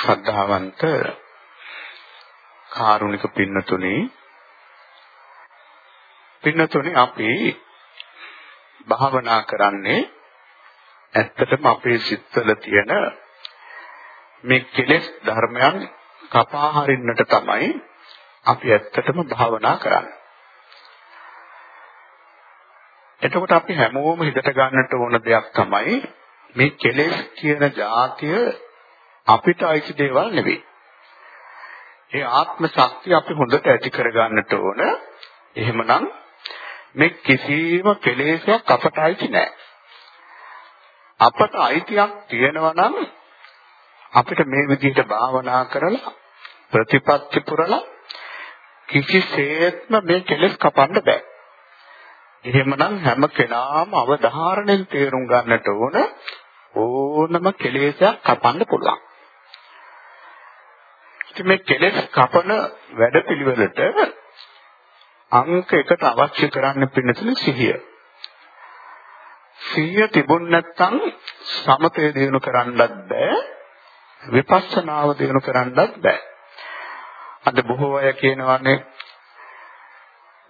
ශ්‍රද්ධාවන්ත කාරුණික පින්නතුනි පින්නතුනි අපි භාවනා කරන්නේ ඇත්තටම අපේ සිත්වල තියෙන මේ කෙලෙස් ධර්මයන් කපා හරින්නට තමයි අපි ඇත්තටම භාවනා කරන්නේ. එතකොට අපි හැමෝම හිතට ගන්නට ඕන දෙයක් තමයි මේ කෙලෙස් කියන જાතිය අපිට අයිති දේවල් නෙවෙයි. ඒ ආත්ම ශක්තිය අපි හොඳට ඇති කරගන්නට ඕන. එහෙමනම් මේ කිසිම කෙලෙසයක් අපට අයිති නෑ. අපට අයිතියක් තියෙනවා නම් අපිට මේ විදිහට භාවනා කරලා ප්‍රතිපත්ති පුරලා කිසිසේත්ම මේ කෙලෙස් කපන්න බෑ. එහෙමනම් හැම කෙනාම අවධාරණයෙන් තේරුම් ගන්නට ඕන ඕනම කෙලෙසයක් කපන්න පුළුවන්. ඉතින් මේ කෙලෙස් කපන වැඩපිළිවෙලට අංක එකට අවශ්‍ය කරන්න පින්නතුනේ සිහිය. සිහිය තිබුණ නැත්නම් සමතය දිනු කරන්නත් බෑ විපස්සනාව දිනු කරන්නත් බෑ. අද බොහෝ අය කියනවානේ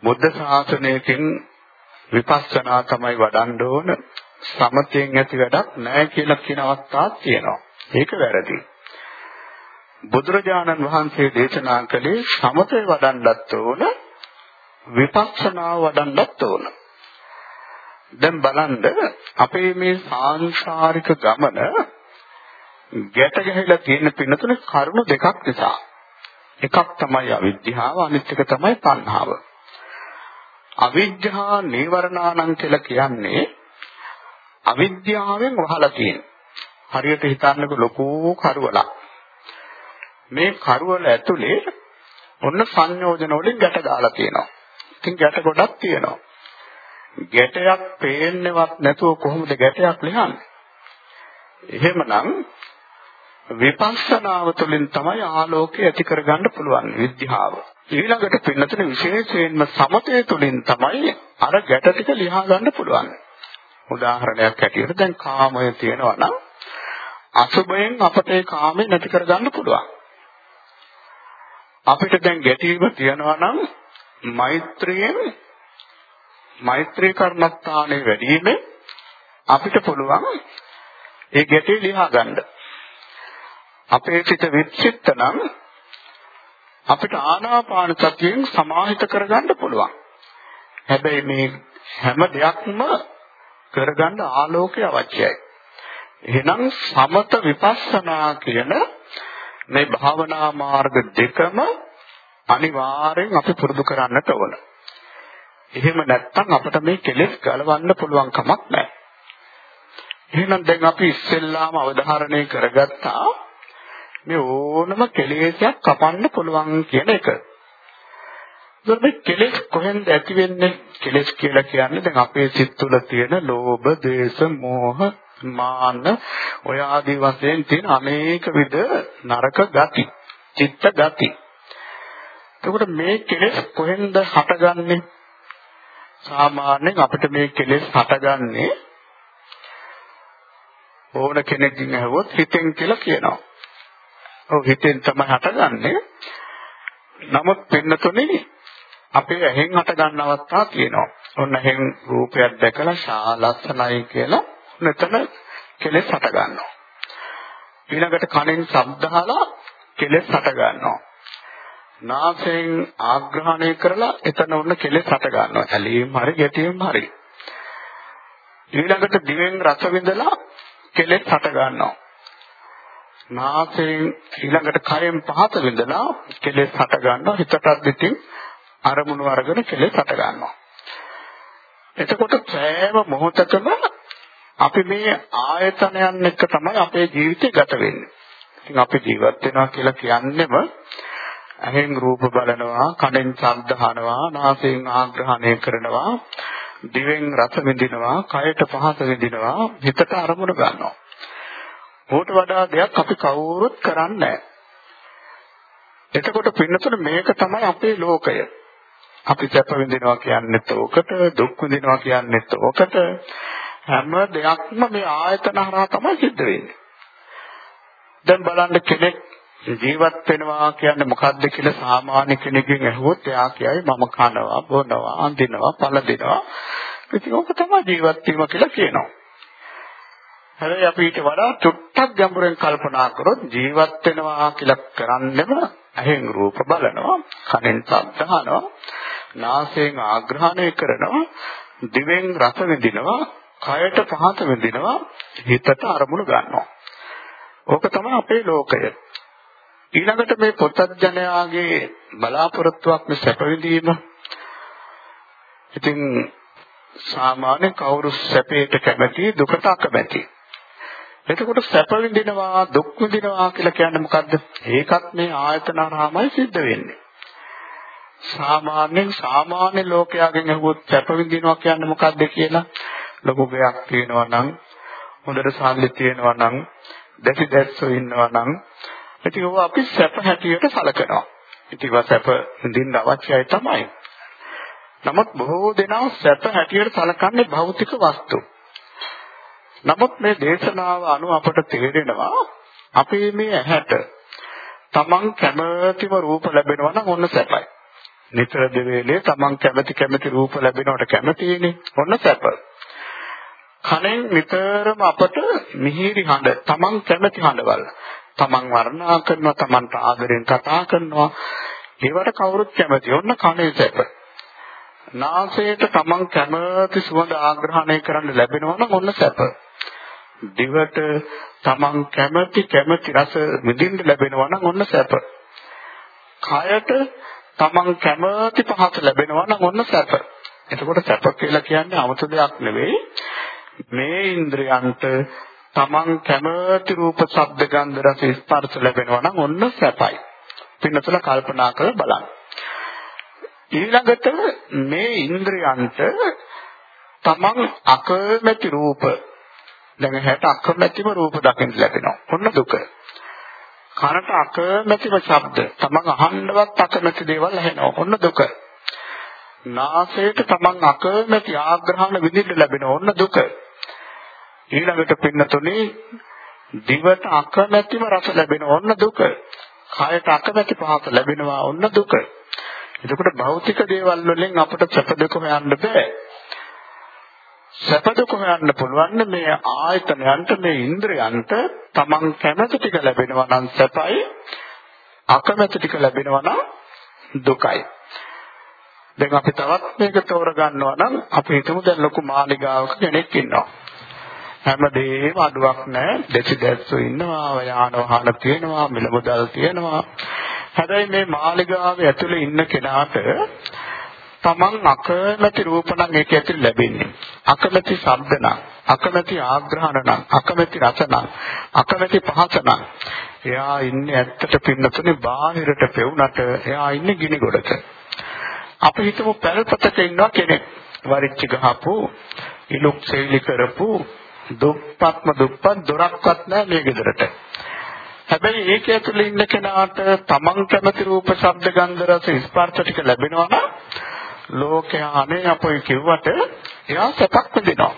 බුද්ධ ශාසනයකින් විපස්සනා තමයි වඩන්න ඕන සමතයෙන් ඇති වැඩක් නැහැ කියලා කියන අවස්ථාවක් තියෙනවා. ඒක වැරදි. බුදුරජාණන් වහන්සේ දේශනා කළේ සමතේ වඩන්නත් ඕන විපස්සනාව වඩන්නත් ඕන. දැන් බලන්න අපේ මේ සාංශාරික ගමන ගැට ගැහිලා තියෙන පින්නතුනේ කරුණු දෙකක් නිසා. එකක් තමයි අවිද්‍යාව අනිත් එක තමයි තණ්හාව. අවිද්‍යා නීවරණානම් කියලා කියන්නේ අවිද්‍යාවෙන් වහලා තියෙන. හරියට හිතන්නකො ලොකු කරුවලක්. මේ කරුවල ඇතුලේ ඔන්න සංයෝජන වලින් ගැට දාලා තියෙනවා. ඉතින් ගැට ගොඩක් තියෙනවා. ගැටයක් පේන්නේවත් නැතුව කොහොමද ගැටයක් ලියන්නේ? එහෙමනම් විපස්සනාව තුළින් තමයි ආලෝකය ඇති කරගන්න පුළුවන් විද්‍යාව. ඊළඟට පින්නතුනේ විශේෂයෙන්ම සමතය තුළින් තමයි අර ගැට ටික ලියා ගන්න පුළුවන්. උදාහරණයක් ඇටියට දැන් කාමය තියෙනවා නම් අසුබයෙන් අපට ඒ කාමය නැති කරගන්න පුළුවන්. අපිට දැන් ගැටීම තියෙනවා නම් මෛත්‍රියෙන් මෛත්‍රී කර්මස්ථානයේ වැඩිීමේ අපිට පුළුවන් ඒ ගැටේ ලියා ගන්න. අපේ සිත විචිත්ත නම් අපිට ආනාපාන සතියෙන් සමාහිත කරගන්න පුළුවන්. හැබැයි මේ හැම දෙයක්ම කරගන්න ආලෝකය අවශ්‍යයි. එහෙනම් සමත විපස්සනා කියන මේ භාවනා මාර්ග දෙකම අනිවාර්යෙන් අපි පුරුදු කරන්නට ඕන. එහෙම නැත්නම් අපිට මේ කෙලෙස් ගලවන්න පුළුවන් කමක් නැහැ. එහෙනම් දැන් අපි ඉස්සෙල්ලාම අවධාරණය කරගත්තා මේ ඕනම කෙලෙසයක් කපන්න පුළුවන් කියන එක. ඒත් මේ කෙලෙස් කොහෙන්ද ඇති වෙන්නේ? කෙලෙස් කියලා කියන්නේ දැන් අපේ සිත් තුළ තියෙන ලෝභ, ද්වේෂ, මෝහ, මාන ඔය ආදී වශයෙන් තියෙන අනේක විද නරක ගති, චිත්ත ගති. එතකොට මේ කෙලෙස් කොහෙන්ද හටගන්නේ? සාමාන්‍යයෙන් අපිට මේ කෙලෙස් හටගන්නේ ඕන කෙනෙක්ගෙන් අහුවොත් හිතෙන් කියලා කියනවා. ඔව් හිතෙන් තමයි හටගන්නේ. නමුත් පින්නතුනේ අපේ ඇහෙන් හට ගන්න අවස්ථා තියෙනවා. ඔන්න ඇහෙන් රූපයක් දැකලා ශාලස්සනයි කියලා මෙතන කෙලෙස් හට ගන්නවා. ඊළඟට කනෙන් ශබ්ද අහලා කෙලෙස් හට ගන්නවා. නාසයෙන් ආග්‍රහණය කරලා එතන ඔන්න කෙලෙස් හට ගන්නවා. ඇලීම් හරි ගැටීම් හරි. ඊළඟට දිවෙන් රස විඳලා කෙලෙස් හට ගන්නවා. නාසයෙන් ඊළඟට කයෙන් පහත විඳලා කෙලෙස් හට ගන්නවා. හිතටත් ඉතින් අරමුණු අරගෙන කෙලෙස් හට ගන්නවා. එතකොට සෑම මොහොතකම අපි මේ ආයතනයන් එක්ක තමයි අපේ ජීවිතය ගත වෙන්නේ. ඉතින් අපි ජීවත් වෙනවා කියලා කියන්නේම ඇහෙන් රූප බලනවා, කනෙන් ශබ්ද අහනවා, නාසයෙන් ආග්‍රහණය කරනවා, දිවෙන් රස විඳිනවා, කයට පහස විඳිනවා, හිතට අරමුණු ගන්නවා. ඕට වඩා දෙයක් අපි කවුරුත් කරන්නේ නැහැ. එතකොට පින්නතුන මේක තමයි අපේ ලෝකය. අපි සැප විඳිනවා කියන්නේත් ඕකට, දුක් විඳිනවා කියන්නේත් ඕකට. හැම දෙයක්ම මේ ආයතන හරහා තමයි සිද්ධ වෙන්නේ. දැන් බලන්න කෙනෙක් ජීවත් වෙනවා කියන්නේ මොකද්ද කියලා සාමාන්‍ය කෙනෙක්ගෙන් අහුවොත් එයා කියයි මම කනවා බොනවා අඳිනවා පළඳිනවා ඉතින් ඕක තමයි ජීවත් වීම කියලා කියනවා හැබැයි අපි ඊට වඩා චුට්ටක් ගැඹුරෙන් කල්පනා කරොත් ජීවත් වෙනවා කියලා කරන්නේම ඇහෙන් රූප බලනවා කනෙන් ශබ්ද අහනවා නාසයෙන් ආග්‍රහණය කරනවා දිවෙන් රස විඳිනවා කයට පහත විඳිනවා හිතට අරමුණු ගන්නවා. ඕක තමයි අපේ ලෝකය. ඊළඟට මේ පොතත්ජනයාගේ බලාපොරොත්තුවක් මේ සැප විඳීම. ඉතින් සාමාන්‍ය කවුරු සැපයට කැමති දුකට අකමැති. එතකොට සැප විඳිනවා දුක් විඳිනවා කියලා කියන්නේ මොකද්ද? ඒකත් මේ ආයතන රාමයි සිද්ධ වෙන්නේ. සාමාන්‍යයෙන් සාමාන්‍ය ලෝකයාගෙන් අහුවොත් සැප විඳිනවා කියන්නේ මොකද්ද කියලා? ලොකු ගයක් තියෙනවා නම් හොඳට සාල්ලි තියෙනවා නම් දැසි දැස්සෝ ඉන්නවා නම් ඉතින් ඔව අපි සැප හැටියට සලකනවා. ඉතින් වා සැප විඳින්න අවශ්‍යයි තමයි. නමුත් බොහෝ දෙනා සැප හැටියට සලකන්නේ භෞතික වස්තු. නමුත් මේ දේශනාව අනුව අපට තේරෙනවා අපේ මේ ඇහැට තමන් කැමතිම රූප ලැබෙනවා නම් ඔන්න සැපයි. නිතර දෙවේලේ තමන් කැමති කැමති රූප ලැබෙනවට කැමතිනේ. ඔන්න සැප. කනෙන් නිතරම අපට මිහිරි හඬ තමන් කැමති හඬවල් තමන් වර්ණනා කරනවා තමන්ට ආදරෙන් කතා කරනවා ඒවට කවුරුත් කැමති. ඔන්න කනේ සැප. නාසයට තමන් කැමති සුවඳ ආග්‍රහණය කරන්න ලැබෙනවා නම් ඔන්න සැප. දිවට තමන් කැමති කැමති රස විඳින්න ලැබෙනවා නම් ඔන්න සැප. කයට තමන් කැමති පහස ලැබෙනවා නම් ඔන්න සැප. එතකොට සැප කියලා කියන්නේ 아무ත දෙයක් නෙවෙයි. මේ ඉන්ද්‍රයන්ට තමන් කැමති රූප, ශබ්ද, ගන්ධ, රස, ස්පර්ශ ලැබෙනවා නම් ඔන්න සැපයි. පින්නතුල කල්පනා කරලා බලන්න. ඊළඟට මේ ඉන්ද්‍රයන්ට තමන් අකමැති රූප දැන් හැට අකමැතිම රූප දකින්න ලැබෙනවා. ඔන්න දුක. කනට අකමැතිම ශබ්ද, තමන් අහන්නවත් අකමැති දේවල් ඇහෙනවා. ඔන්න දුක. නාසයට තමන් අකමැති ආග්‍රහණ විඳින්න ලැබෙනවා. ඔන්න දුක. ඊළඟට පින්නතුනේ දිවට අකමැතිම රස ලැබෙනවා. ඔන්න දුක. කයට අකමැති පහස ලැබෙනවා. ඔන්න දුක. එතකොට භෞතික දේවල් වලින් අපට සැප දුක හොයන්න බෑ. සැප දුක හොයන්න පුළුවන් මේ ආයතනයන්ට මේ ඉන්ද්‍රයන්ට තමන් කැමති ටික ලැබෙනවා නම් සැපයි අකමැති ටික ලැබෙනවා නම් දුකයි දැන් අපි තවත් මේක තෝරගන්නවා නම් අපි හිතමු දැන් ලොකු මාලිගාවක කෙනෙක් ඉන්නවා හැමදේම අඩුවක් නැහැ දෙසි දැස්සු ඉන්නවා යාන වාහන තියෙනවා මිල මුදල් තියෙනවා හැබැයි මේ මාලිගාවේ ඇතුලේ ඉන්න කෙනාට තමන් අකමැති රූප නම් ඒක ඇතුළේ ලැබෙන්නේ. අකමැති ශබ්ද නම්, අකමැති ආග්‍රහණ නම්, අකමැති රස නම්, අකමැති පහස නම්. එයා ඉන්නේ ඇත්තට පින්නතුනේ බාහිරට පෙවුනට එයා ඉන්නේ ගිනි ගොඩක. අපි හිතමු පැල්පතක ඉන්නවා කෙනෙක්. වරිච්ච ගහපු, ඉලුක් සෙවිලි කරපු, දුප්පත්ම දුප්පත් දොරක්වත් නැහැ මේ ගෙදරට. හැබැයි ඒක ඇතුළේ ඉන්න කෙනාට තමන් කැමති රූප, ශබ්ද, ගන්ධ, රස, ස්පර්ශ ටික ලැබෙනවා නම් ලෝකයා අනේ අපොයි කිව්වට එයා සැපක් විඳිනවා.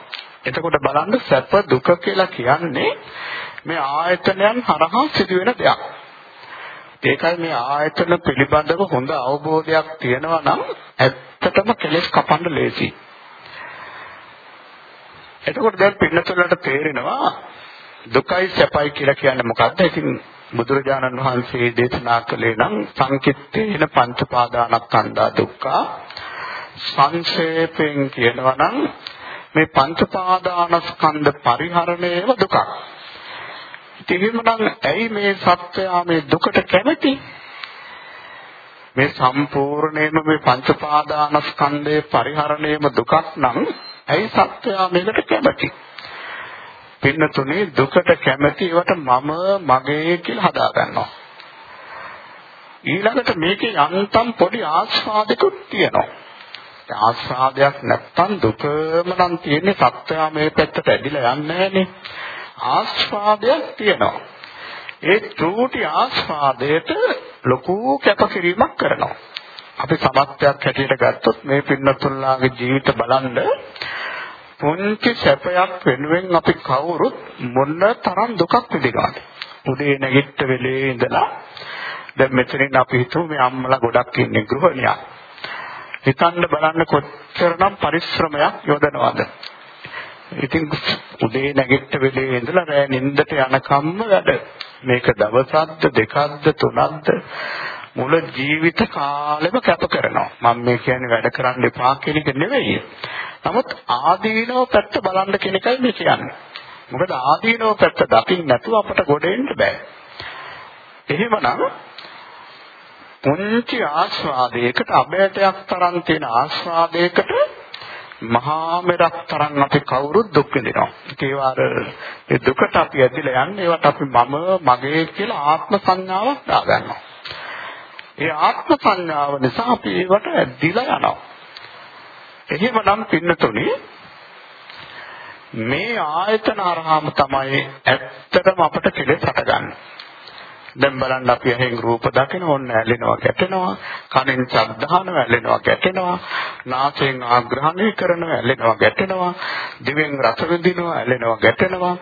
එතකොට බලන්න සැප දුක කියලා කියන්නේ මේ ආයතනයන් හරහා සිදුවෙන දෙයක්. ඒකයි මේ ආයතන පිළිබඳව හොඳ අවබෝධයක් තියෙනවා නම් ඇත්තටම කෙලෙස් කපන්න ලේසි. එතකොට දැන් පින්නතුලට තේරෙනවා දුකයි සැපයි කියලා කියන්නේ මොකක්ද? ඉතින් බුදුරජාණන් වහන්සේ දේශනා කළේ නම් සංකිට්ඨේන පංච පාදානස්කන්ධා දුක්ඛ සංක්ෂේපයෙන් කියනවා නම් මේ පංච පාදානස්කන්ධ පරිහරණයම දුකක්. ඉතින් ඇයි මේ සත්‍යය මේ දුකට කැමති? මේ සම්පූර්ණයෙන්ම මේ පංච පාදානස්කන්ධයේ පරිහරණයම දුකක් නම් ඇයි සත්‍යය මේකට කැමති? පින්නතුනේ දුකට කැමති ඒවට මම මගේ කියලා හදා ගන්නවා. ඊළඟට මේකේ යන්තම් පොඩි ආස්වාදකුත් තියෙනවා. ආස්වාදයක් නැත්තම් දුකම නම් තියෙන්නේ සත්‍යය මේ පැත්තට ඇදිලා යන්නේ නැහනේ. ආස්වාදයක් තියෙනවා. ඒ ත්‍ෘටි ආස්වාදයට ලොකු කැපකිරීමක් කරනවා. අපි සමත්යක් හැටියට ගත්තොත් මේ පින්නතුල්ලාගේ ජීවිත බලන්න පුංචි සැපයක් වෙනුවෙන් අපි කවුරුත් මොන තරම් දුකක් විඳිනවද? උදේ නැගිට වෙලේ ඉඳලා දැන් මෙතනින් අපි හිතමු මේ අම්මලා ගොඩක් ඉන්නේ ගෘහණියක්. හිතන්න බලන්න කොච්චරනම් පරිශ්‍රමයක් යොදනවද? ඉතින් උදේ නැගිට වෙලේ ඉඳලා රෑ නිින්දට යනකම්ම වැඩ. මේක දවසක්ද දෙකක්ද තුනක්ද මුල ජීවිත කාලෙම කැප කරනවා. මම මේ කියන්නේ වැඩ කරන්න එපා කියන එක නෙවෙයි. නමුත් ආදීනව පැත්ත බලන්න කියන එකයි මේ කියන්නේ. මොකද ආදීනව පැත්ත දකින්න නැතුව අපට ගොඩ එන්න බෑ. එහෙමනම් පුංචි ආස්වාදයකට අබෑටයක් තරම් තියෙන ආස්වාදයකට මහා මෙරක් තරම් අපි කවුරුත් දුක් විඳිනවා. ඒවා ඒ දුකට අපි ඇදිලා යන්නේ ඒවට අපි මම මගේ කියලා ආත්ම සංඥාවක් දාගන්නවා. ඒ ආත්ම සංඥාව නිසා අපි ඒවට ඇදිලා යනවා. එහෙමනම් පින්නතුනේ මේ ආයතන අරහාම තමයි ඇත්තටම අපට කෙලෙස් හටගන්නේ. දැන් බලන්න අපි ඇහෙන් රූප දකින ඕන්න ඇලෙනවා ගැටෙනවා කනෙන් ශබ්දාන ඇලෙනවා ගැටෙනවා නාසයෙන් ආග්‍රහණය කරනවා ඇලෙනවා ගැටෙනවා දිවෙන් රස විඳිනවා ඇලෙනවා ගැටෙනවා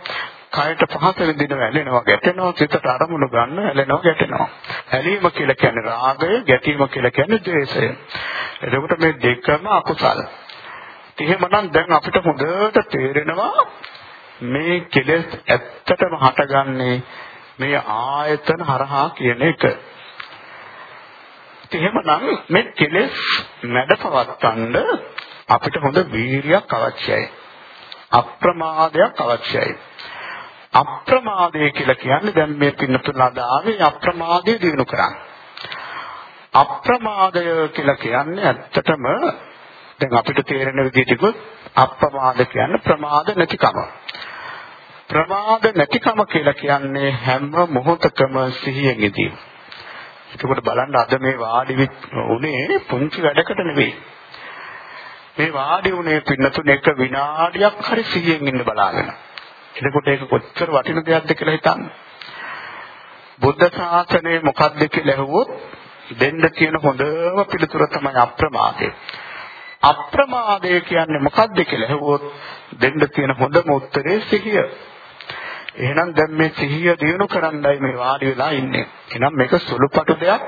කයට පහස විඳිනවා ඇලෙනවා ගැටෙනවා සිතට අරමුණු ගන්න ඇලෙනවා ගැටෙනවා ඇලීම කියලා කියන්නේ රාගය ගැටීම කියලා කියන්නේ ද්වේෂය එතකොට මේ දෙකම අකුසල එහෙමනම් දැන් අපිට හොඳට තේරෙනවා මේ කෙලෙස් ඇත්තටම හටගන්නේ මේ ආයතන හරහා කියන එක. එහෙමනම් මේ කෙලෙස් මැඩපවත්තන්න අපිට හොඳ වීරියක් අවශ්‍යයි. අප්‍රමාදයක් අවශ්‍යයි. අප්‍රමාදය කියලා කියන්නේ දැන් මේ පින්නතුලා දාවේ අප්‍රමාදය දිනු කරන්නේ. අප්‍රමාදය කියලා කියන්නේ ඇත්තටම දැන් අපිට තේරෙන විදිහට අප්‍රමාද කියන්නේ ප්‍රමාද නැතිකම. ප්‍රමාද නැතිකම කියලා කියන්නේ හැම මොහොතකම සිහියෙන් ඉඳීම. එතකොට බලන්න අද මේ වාඩි උනේ පුංචි වැඩකට නෙවෙයි. මේ වාඩි උනේ පින්නතුන එක විනාඩියක් හරි සිහියෙන් ඉන්න බලාගෙන. එතකොට ඒක කොච්චර වටින දෙයක්ද කියලා හිතන්න. බුද්ධ ශාසනය මොකක්ද කියලා ඇහුවොත් දෙන්න තියෙන හොඳම පිළිතුර තමයි අප්‍රමාදය. අප්‍රමාදය කියන්නේ මොකක්ද කියලා ඇහුවොත් දෙන්න තියෙන හොඳම උත්තරේ සිහිය. එහෙනම් දැන් මේ සිහිය දිනු කරන්නයි මේ වාඩි වෙලා ඉන්නේ. එහෙනම් මේක සුළුපටු දෙයක්,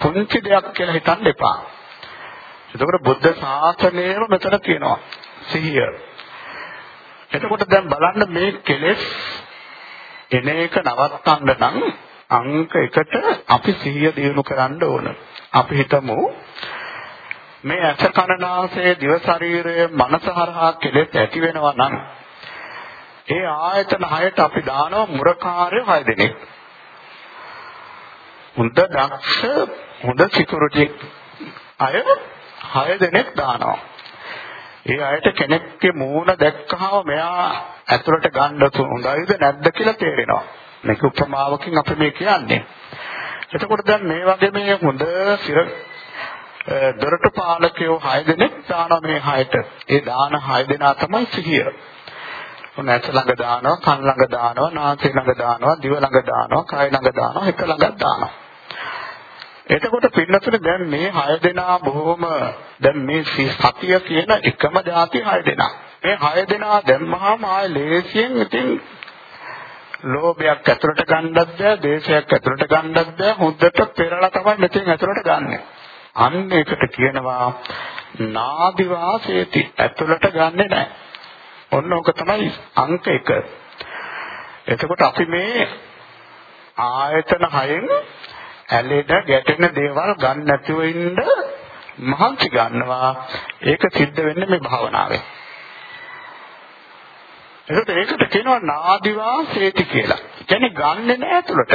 පුංචි දෙයක් කියලා හිතන්න එපා. එතකොට බුද්ධ ශාසනයම මෙතන තියෙනවා. සිහිය. එතකොට දැන් බලන්න මේ කෙලෙස් එන එක නවත්තන්න නම් අංක 1ට අපි සිහිය දිනු කරන්න ඕන. අපි හිතමු මේ ඇස කන නාසය දිව ශරීරය මනස හරහා කෙලෙස් ඇති වෙනවා නම් ඒ ආයතන හයට අපි දානවා මුරකාරය 6 දෙනෙක්. හොඳ දක්ෂ හොඳ සිකියුරිටි අය 6 දෙනෙක් දානවා. ඒ අයට කෙනෙක්ගේ මූණ දැක්කහම මෙයා ඇතුළට ගන්න හොඳයිද නැද්ද කියලා තේරෙනවා. මේක උපමාවකින් අපි මේ කියන්නේ. එතකොට දැන් මේ වගේ මේ හොඳ සිර දොරටු පාලකයෝ 6 දෙනෙක් දානවා මේ 6ට. ඒ දාන 6 දෙනා තමයි සිහිය. නැස ළඟ දානවා, කන් ළඟ දානවා, නාසය ළඟ දානවා, දිව ළඟ දානවා, කය ළඟ දානවා, හිත ළඟ දානවා. එතකොට පින්නතුනේ දැන් මේ 6 දෙනා බොහොම දැන් මේ සතිය කියන එකම જાති 6 දෙනා. මේ 6 දෙනා දැම්මහම ආය ලේසියෙන් ඉතින් ලෝභයක් ඇතුළට ගන්නත් බෑ, දේශයක් ඇතුළට ගන්නත් බෑ, හොද්දට පෙරලා තමයි මෙතෙන් ඇතුළට ගන්නෙ. අන්න ඒකට කියනවා නාදි වාසයේති ඇතුළට ගන්නෙ නැහැ. ඔන්න ඕක තමයි අංක 1. එතකොට අපි මේ ආයතන හයෙන් ඇලෙන ගැටෙන දේවල් ගන්න නැතුව ඉන්න මහන්සි ගන්නවා. ඒක සිද්ධ වෙන්නේ මේ භාවනාවෙන්. එතකොට ඒකට කියනවා නාදිවා සේති කියලා. කියන්නේ ගන්නෙ නෑ ඇතුළට.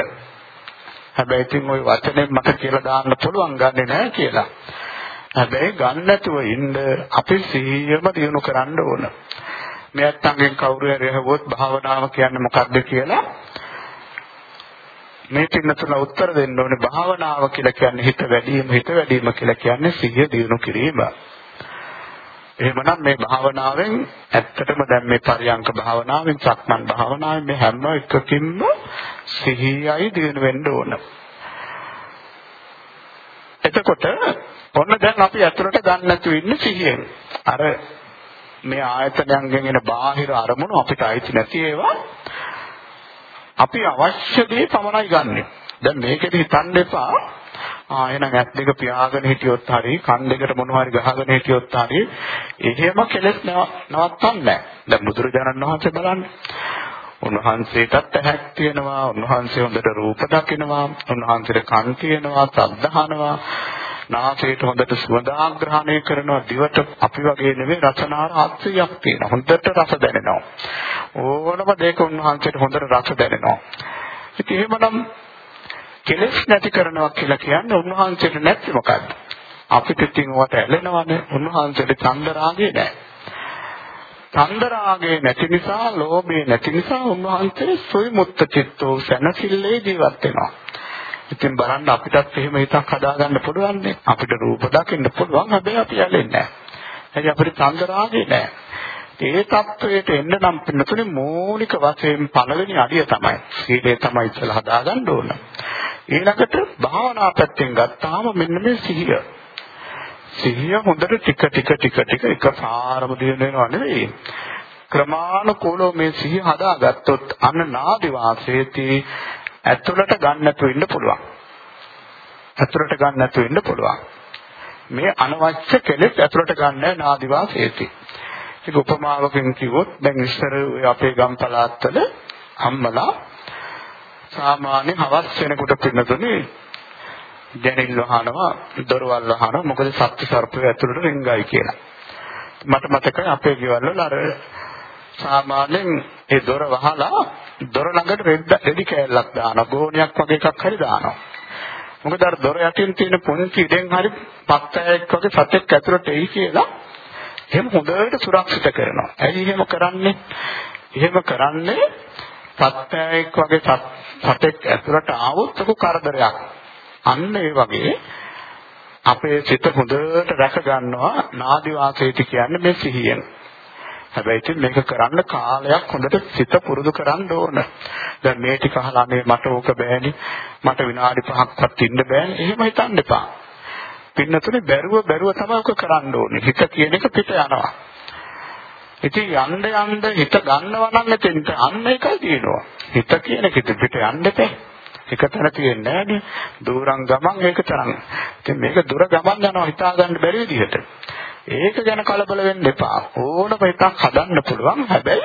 හැබැයි ඉතින් ওই වචනේ මට කියලා දාන්න පුළුවන් ගන්නෙ නෑ කියලා. හැබැයි ගන්න නැතුව ඉන්න අපි සිහියම දිනු කරන්න ඕන. මේ අත්ංගෙන් කවුරු හරි අහුවොත් භාවනාව කියන්නේ මොකක්ද කියලා මේ පින්නතුල උත්තර දෙන්න ඕනේ භාවනාව කියලා කියන්නේ හිත වැඩිම හිත වැඩිම කියලා කියන්නේ සිහිය දිනු කිරීම. එහෙමනම් මේ භාවනාවෙන් ඇත්තටම දැන් මේ පරියංක භාවනාවෙන් සක්මන් භාවනාවෙන් මේ හැම එකකින්ම සිහියයි දිනු වෙන්න ඕන. එතකොට ඔන්න දැන් අපි ඇතුළට ගන්න නැතුව ඉන්නේ සිහියෙන්. අර මේ ආයතනයන්ගෙන් එන බාහිර අරමුණු අපිට අයිති නැති ඒවා අපි අවශ්‍ය දේ පමණයි ගන්නෙ. දැන් මේකෙදි හිතන්න එපා ආ එහෙනම් ඇස් දෙක පියාගෙන හිටියොත් හරි කන් දෙකට මොනවා හරි ගහගෙන හිටියොත් හරි එහෙම කෙලස් නවත්තන්නේ නැහැ. දැන් බුදුරජාණන් වහන්සේ බලන්න. උන්වහන්සේටත් ඇහක් තියෙනවා, උන්වහන්සේ හොඳට රූප දකිනවා, උන්වහන්සේට කන් තියෙනවා, ශබ්ද අහනවා. නාසයට හොඳට සුවඳ ආග්‍රහණය කරනවා දිවට අපි වගේ නෙවෙයි රසනාර ආත්‍යයක් තියෙනවා හොඳට රස දැනෙනවා ඕනම දෙයක උන්වහන්සේට හොඳට රස දැනෙනවා ඉතින් එහෙමනම් කෙලෙස් නැති කරනවා කියලා කියන්නේ උන්වහන්සේට නැති මොකද්ද? අපිට ඉතින් ඔකට ඇලෙනවනේ උන්වහන්සේට චන්දරාගේ නැහැ. චන්දරාගේ නැති නිසා, ලෝභේ නැති නිසා උන්වහන්සේ සොයිමුත්ත චිත්තෝ සනසිල්ලේ ජීවත් වෙනවා. ඉතින් බලන්න අපිටත් එහෙම හිතක් හදාගන්න පුළුවන්නේ. අපිට රූප දකින්න පුළුවන්. හැබැයි අපි යන්නේ නැහැ. හැබැයි අපිට චන්දරාගේ නැහැ. ඒ தത്വයට එන්න නම් පින්නතුනේ මූලික වශයෙන් පළවෙනි අඩිය තමයි සීලය තමයි ඉස්සලා හදාගන්න ඕන. ඊළඟට භාවනා පැත්තෙන් ගත්තාම මෙන්න මේ සිහිය. සිහිය හොඳට ටික ටික ටික ටික එකපාරම දින වෙනවා නෙවෙයි. ක්‍රමානුකූලව මේ සිහිය හදාගත්තොත් අන්න නාදි වාසයේදී ඇතුළට ගන්න නැතුව ඉන්න පුළුවන්. ඇතුළට ගන්න නැතුව ඉන්න පුළුවන්. මේ අනවශ්‍ය කෙලෙස් ඇතුළට ගන්න නාදි වාසයේදී. ඒක උපමාවකින් කිව්වොත් දැන් ඉස්සර අපේ ගම් පළාත්වල අම්මලා සාමාන්‍ය හවස් වෙනකොට පින්නතුනේ දැනිල් වහනවා දොරවල් වහනවා මොකද සත්‍ය සර්පය ඇතුළට රින්ගයි කියලා. මට මතකයි අපේ ගෙවල් වල අර සාමාන්‍යයෙන් ඒ දොර වහලා දොර ළඟට රෙදි කෑල්ලක් දානවා ගෝණයක් වගේ එකක් හරි දානවා. මොකද අර දොර යටින් තියෙන පුංචි ඉඩෙන් හරි පත්තයක් වගේ සතෙක් ඇතුළට එයි කියලා එහෙම හොඳට සුරක්ෂිත කරනවා. ඇයි එහෙම කරන්නේ? එහෙම කරන්නේ සත්‍යයක් වගේ සතෙක් ඇතුළට ආවොත් ඒක කරදරයක්. අන්න ඒ වගේ අපේ සිත හොඳට රැක ගන්නවා නාදි වාසයති කියන්නේ මේ සිහියෙන්. හැබැයි ඉතින් මේක කරන්න කාලයක් හොඳට සිත පුරුදු කරන්න ඕන. දැන් මේ ටික අහලා මේ මට ඕක බෑනේ. මට විනාඩි 5ක්වත් ඉන්න බෑනේ. එහෙම හිතන්න එපා. පින්නතුනේ බැරුව බැරුව තමයි ඔක කරන්න ඕනේ. හිත කියන එක පිට යනවා. ඉතින් යන්න යන්න හිත ගන්නවා නම් එතෙන්ට අන්න එකයි තියෙනවා. හිත කියන කිත පිට යන්න එපා. එක තැන තියෙන්නේ නෑනේ. දూరం ගමන් ඒක තරම්. ඉතින් මේක දුර ගමන් යනවා හිතා ගන්න බැරි විදිහට. ඒක ගැන කලබල වෙන්න එපා. ඕනම එකක් හදන්න පුළුවන්. හැබැයි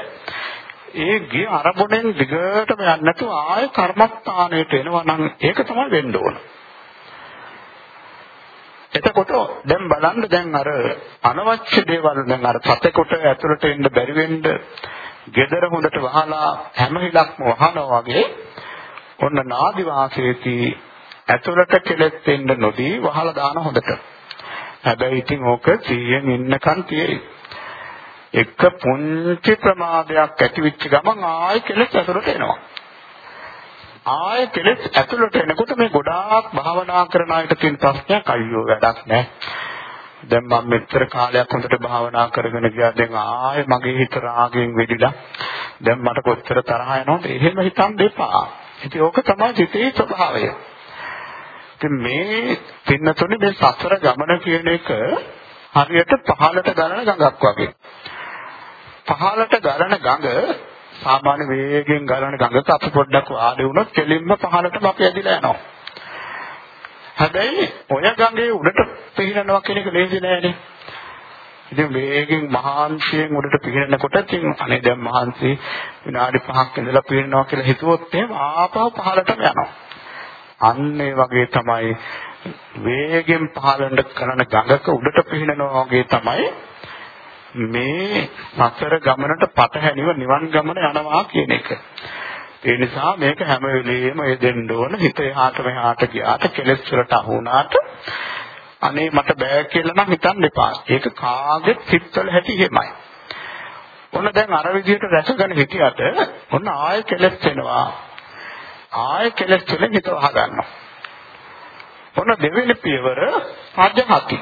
ඒ ගිය අරමුණෙන් දිගටම යන්න නැතුව ආය කර්මස්ථානයට එනවා නම් ඒක තමයි වෙන්න ඕන. එතකොට දැන් බලන්න දැන් අර අනවශ්‍ය දේවල් දැන් අර සතෙකුට ඇතුළට එන්න බැරි වෙන්න gedara හොඳට වහලා හැම හිලක්ම වහනවා වගේ ඔන්න නාදි වාසයේදී ඇතුළට කෙලෙස් එන්න නොදී වහලා දාන හොඳට. හැබැයි ඉතින් ඕක 100න් ඉන්නකන් තියෙයි. එක පුංචි ප්‍රමාදයක් ඇතිවෙච්ච ගමන් ආයෙ කෙලෙස් ඇතුළට එනවා. ආයෙ කෙලෙස් ඇතුළට එනකොට මේ ගොඩාක් භාවනා කරන අයට තියෙන ප්‍රශ්නයක් අයියෝ වැඩක් නැහැ. දැන් මම මෙච්චර කාලයක් හොඳට භාවනා කරගෙන ගියා දැන් ආයෙ මගේ හිත රාගයෙන් වෙඩිලා දැන් මට කොච්චර තරහ යනවද එහෙම හිතන් දෙපා. ඉතින් ඕක තමයි හිතේ ස්වභාවය. ඉතින් මේ පින්නතුනේ මේ සතර ගමන කියන එක හරියට පහළට ගලන ගඟක් වගේ. පහළට ගලන ගඟ සාමාන්‍ය වේගෙන් ගලන ගඟක අපි පොඩ්ඩක් වාඩි වුණොත් කෙලින්ම පහළටම අපි ඇදිලා යනවා. හැබැයි ඔය ගඟේ උඩට පිහිනනවා කියන එක ලේසි නෑනේ. ඉතින් වේගෙන් මහාංශයෙන් උඩට පිහිනනකොට ඉතින් අනේ දැන් මහාංශي විනාඩි 5ක් ඉඳලා පිහිනනවා කියලා හිතුවොත් එහෙම ආපහු පහළටම යනවා. අන්න ඒ වගේ තමයි වේගෙන් පහළට කරන ගඟක උඩට පිහිනනවා වගේ තමයි මේ සතර ගමනට පටහැනිව නිවන් ගමන යනවා කියන එක. ඒ නිසා මේක හැම වෙලෙම යෙදෙන්න ඕන හිත එහාට මෙහාට ගියාට කෙලෙස් වලට අහු වුණාට අනේ මට බෑ කියලා නම් හිතන්න එපා. ඒක කාගේ සිත්වල හැටි එහෙමයි. ඔන්න දැන් අර විදිහට රැකගෙන හිටියට ඔන්න ආයෙ කෙලෙස් වෙනවා. ආයෙ කෙලෙස් වලින් හිත වහ ගන්නවා. ඔන්න දෙවෙනි පියවර පජහති.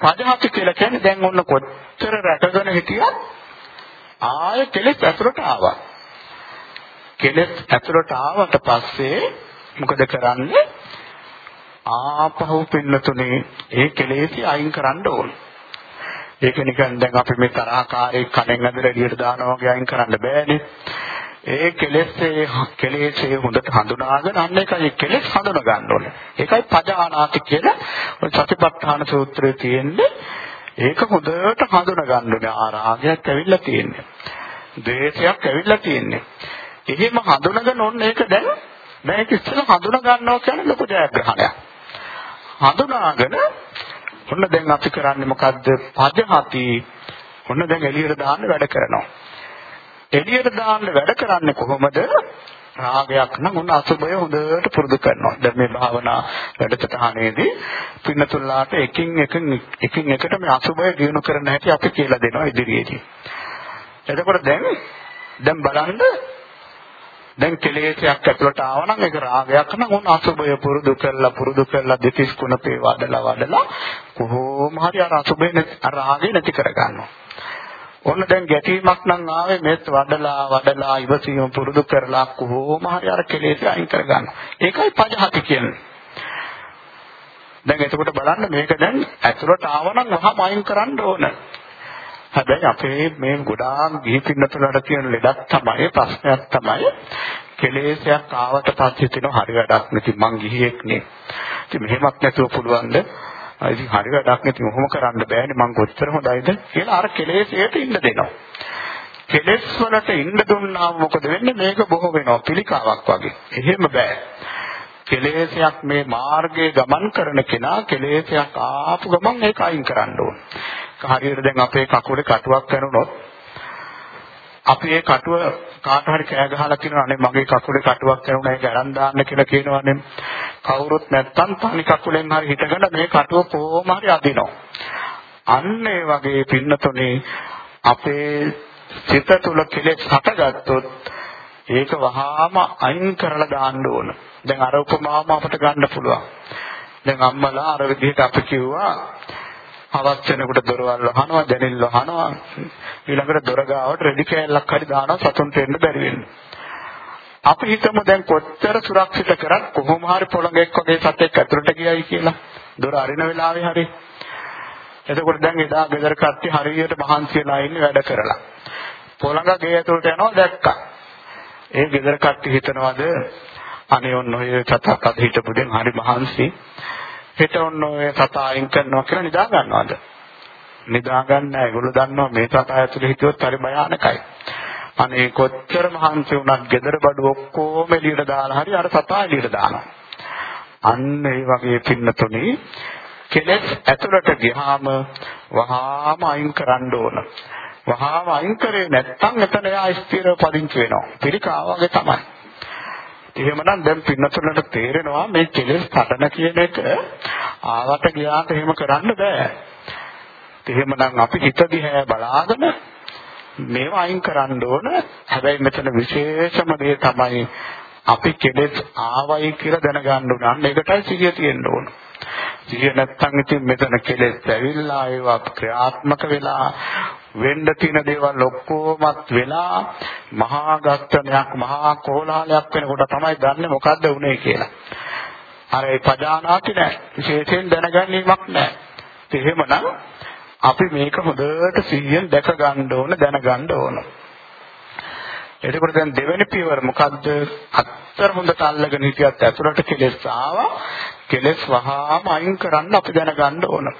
පජහති කියලා කියන්නේ දැන් ඔන්න කොච්චර රැකගෙන හිටියත් ආයෙ කෙලෙස් ඇතුළට ආවා. කෙලෙස් ඇතුළට ආවට පස්සේ මොකද කරන්නේ? ආපහු පින්නතුනේ ඒ කෙලෙසි අයින් කරන්න ඕන. ඒක නිකන් දැන් අපි මේ තරහකාරී කණෙන් ඇදලා එළියට දානවා වගේ අයින් කරන්න බෑනේ. ඒ කෙලෙස්සේ කෙලෙස්සේ හොඳට හඳුනාගෙන අන්න ඒකයි කෙලෙස් හඳුනා ගන්න ඕනේ. ඒකයි පජානාති කියලා ඔය සතිපට්ඨාන සූත්‍රයේ තියෙන්නේ. ඒක හොඳට හඳුනා ගන්න ඕනේ. ආරාගයක් ඇවිල්ලා තියෙන්නේ. ද්වේෂයක් ඇවිල්ලා තියෙන්නේ. එහෙම හඳුනගෙන ඔන්න ඒක දැන් මේක ඉස්සෙල්ලා හඳුනා ගන්නවා කියන්නේ ලොකු ජයග්‍රහණයක්. හඳුනාගෙන ඔන්න දැන් අපි කරන්නේ මොකද්ද? පජහති. ඔන්න දැන් එළියට දාන්න වැඩ කරනවා. එළියට දාන්න වැඩ කරන්නේ කොහොමද? රාගයක් නම් උන් අසුබය හොඳට පුරුදු කරනවා. දැන් මේ භාවනා වැඩසටහනේදී පින්නතුල්ලාට එකින් එක එකින් එකට මේ අසුබය දිනු කරන හැටි අපි කියලා දෙනවා ඉදිරියේදී. එතකොට දැන් දැන් බලන්න දැන් කෙලෙසයක් ඇතුළට ආව නම් ඒක රාගයක් නම් උන් අසුබය පුරුදු කරලා පුරුදු කරලා දෙතිස් කුණපේ වඩලා වඩලා කොහොම හරි අර අසුබය අර රාගේ නැති කරගන්නවා. ඔන්න දැන් ගැටීමක් නම් ආවේ මෙත් වඩලා වඩලා ඉවසීම පුරුදු කරලා කොහොම හරි අර කෙලෙස් අයින් කරගන්නවා. ඒකයි පජහති කියන්නේ. දැන් එතකොට බලන්න මේක දැන් ඇතුළට ආවනම් වහම අයින් කරන්න ඕන. හැබැයි අපේ මේ ගොඩාක් ගිහි පින්නතුලට තියෙන ලෙඩක් තමයි ප්‍රශ්නයක් තමයි කෙලෙසයක් ආවට පස්සේ තියෙන හරි වැඩක් නැති මං ගිහියෙක් නේ. ඉතින් මෙහෙමත් නැතුව පුළුවන්ද? ඉතින් හරි වැඩක් නැති මොහොම කරන්න බෑනේ මං කොච්චර හොඳයිද කියලා අර කෙලෙසයට ඉන්න දෙනවා. කෙලෙස් වලට ඉන්න දුන්නාම මොකද වෙන්නේ මේක බොහෝ වෙනවා පිළිකාවක් වගේ. එහෙම බෑ. කෙලෙසයක් මේ මාර්ගයේ ගමන් කරන කෙනා කෙලෙසයක් ආපු ගමන් ඒක අයින් කරන්න ඕන. හරියට දැන් අපේ කකුලේ කටුවක් කරුණොත් අපි ඒ කටුව කාට හරි කෑ ගහලා කියනවා අනේ මගේ කකුලේ කටුවක් කරුණා ඒක අරන් දාන්න කියලා කියනවනේ කවුරුත් නැත්තම් තනි කකුලෙන් හරි හිටගෙන මේ කටුව කොහොම හරි අදිනවා. අන්න ඒ වගේ පින්නතුනේ අපේ සිත තුළ කෙලෙස් හටගත්තොත් ඒක වහාම අයින් කරලා දාන්න ඕන. දැන් අර උපමාවම අපිට ගන්න පුළුවන්. දැන් අම්මලා අර විදිහට අපි කිව්වා හවස් වෙනකොට දොරවල් වහනවා දැනෙල් වහනවා ඊළඟට දොර ගාවට රෙදි කෑල්ලක් හරි දානවා සතුන්ට එන්න බැරි වෙන්න. අපි හිතමු දැන් කොච්චර සුරක්ෂිත කරත් කොහොම හරි පොළඟෙක් වගේ සතෙක් ඇතුළට ගියයි කියලා. දොර අරින වෙලාවේ හරි. එතකොට දැන් එදා ගෙදර කට්ටිය හරියට මහන්සි වෙලා ඉන්නේ වැඩ කරලා. පොළඟ ගේ ඇතුළට යනවා දැක්කා. ඒ ගෙදර කට්ටිය හිතනවාද අනේ ඔන්න ඔය සතක් අද හිටපු දෙන් හරි මහන්සි හෙට ඔන්න ඔය සතා අයින් කරනවා කියලා නිදා ගන්නවද? නිදා ගන්න නැහැ. ඒගොල්ලෝ දන්නවා මේ සතා ඇතුලේ හිටියොත් හරි භයානකයි. අනේ කොච්චර මහන්සි වුණත් gedara බඩු ඔක්කොම එළියට දාලා හරි අර සතා එළියට දානවා. අන්න ඒ වගේ පින්නතුනේ කෙලෙස් ඇතුළට ගියාම වහාම අයින් කරන්න ඕන. වහාම අයින් කරේ නැත්නම් එතන එයා ස්ථිරව පදිංචි වෙනවා. පිළිකාව වගේ තමයි. එහෙමනම් දැන් පින්නතුලට තේරෙනවා මේ කෙලෙස් පටන කියන එක ආවට ගියාට එහෙම කරන්න බෑ. එහෙමනම් අපි හිත දිහා බලාගෙන මේව අයින් කරන්න ඕන. හැබැයි මෙතන විශේෂම දේ තමයි අපි කෙලෙස් ආවයි කියලා දැනගන්න ඕන. අන්න ඒකටයි සිහිය තියෙන්න ඕන. සිහිය නැත්තම් ඉතින් මෙතන කෙලෙස් ඇවිල්ලා ඒවා ක්‍රියාත්මක වෙලා වෙන්න තියෙන දේවල් ඔක්කොමත් වෙලා මහා ගස්තනයක් මහා කෝලාහලයක් වෙනකොට තමයි දන්නේ මොකද්ද උනේ කියලා. අර ඒ පජානාති නෑ. විශේෂයෙන් දැනගැනීමක් නෑ. එහෙමනම් අපි මේක හොඳට සිහියෙන් දැක ගන්න ඕන දැනගන්න ඕන. එතකොට දැන් දෙවෙනි පියවර මොකද්ද? අත්තර හොඳට අල්ලගෙන හිටියත් ඇතුළට කෙලෙස් ආවා. කෙලෙස් වහාම අයින් කරන්න අපි දැනගන්න ඕන.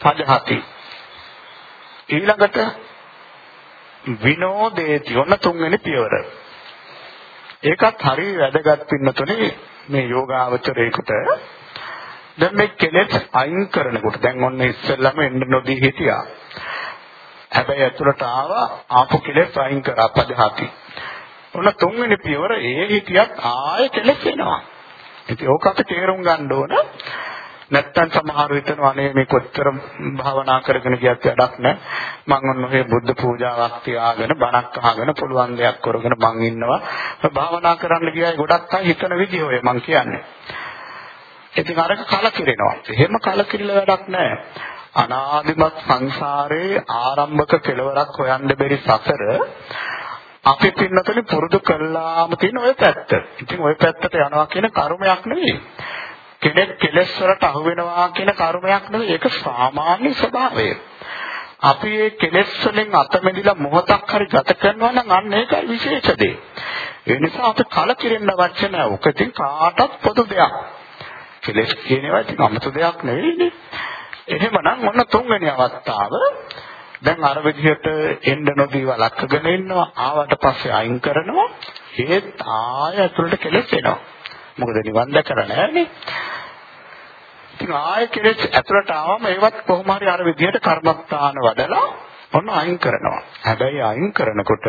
පජහති. ඊළඟට විනෝදේති ඔන්න තුන්වෙනි පියවර. ඒකත් හරි වැදගත් පින්නතුනේ මේ යෝගාවචරයේකට දැන් මේ කෙලෙස් අයින් කරනකොට දැන් ඔන්න ඉස්සෙල්ලාම එන්න නොදී හිටියා. හැබැයි ඇතුළට ආවා ආපු කෙලෙස් අයින් කරා පදහති. ඔන්න තුන්වෙනි පියවර ඒ හිටියත් ආයෙ කෙලෙස් එනවා. ඉතින් ඕක අපි තේරුම් ගන්න ඕන. නැත්තම් සමහරව හිතනවා අනේ මේ කොච්චර භාවනා කරගෙන ගියත් වැඩක් නැහැ මං ඔන්න ඔය බුද්ධ පූජාවක් තියාගෙන බණක් අහගෙන පුළුවන් දෙයක් කරගෙන මං ඉන්නවා භාවනා කරන්න ගියයි ගොඩක් අය හිතන විදිය ඔය මං කියන්නේ ඉතින් අරක කලකිරෙනවා එහෙම කලකිරිලා වැඩක් නැහැ අනාදිමත් සංසාරේ ආරම්භක කෙලවරක් හොයන්න බැරි සසර අපි පින්නතලි පුරුදු කළාම තියෙන ওই පැත්ත. ඉතින් ওই පැත්තට යනවා කියන කර්මයක් නෙවෙයි. කෙනෙක් කෙලෙස් වලට අහු වෙනවා කියන කර්මයක් නෙවෙයි ඒක සාමාන්‍ය ස්වභාවය. අපි මේ කෙලෙස් වලින් අත මෙදිලා මොහොතක් හරි ගත කරනවා නම් අන්න ඒකයි විශේෂ දේ. ඒ නිසා අපි කලකිරෙන්න අවශ්‍ය නැහැ. ඔක ඉතින් කාටත් පොදු දෙයක්. කෙලෙස් කියන ඒවා ඉතින් අමුතු දෙයක් නෙවෙයිනේ. එහෙමනම් ඔන්න තුන්වෙනි අවස්ථාව දැන් අර විදිහට එන්න නොදී වළක්කගෙන ඉන්නවා ආවට පස්සේ අයින් කරනවා ඒත් ආය ඇතුළට කෙලෙස් එනවා මොකද නිවන් දැකලා නැහැනේ ඉතින් ආයෙ කෙලෙස් ඇතුළට ආවම ඒවත් කොහොම හරි අර විදිහට කර්මස්ථාන වඩලා ඔන්න අයින් කරනවා. හැබැයි අයින් කරනකොට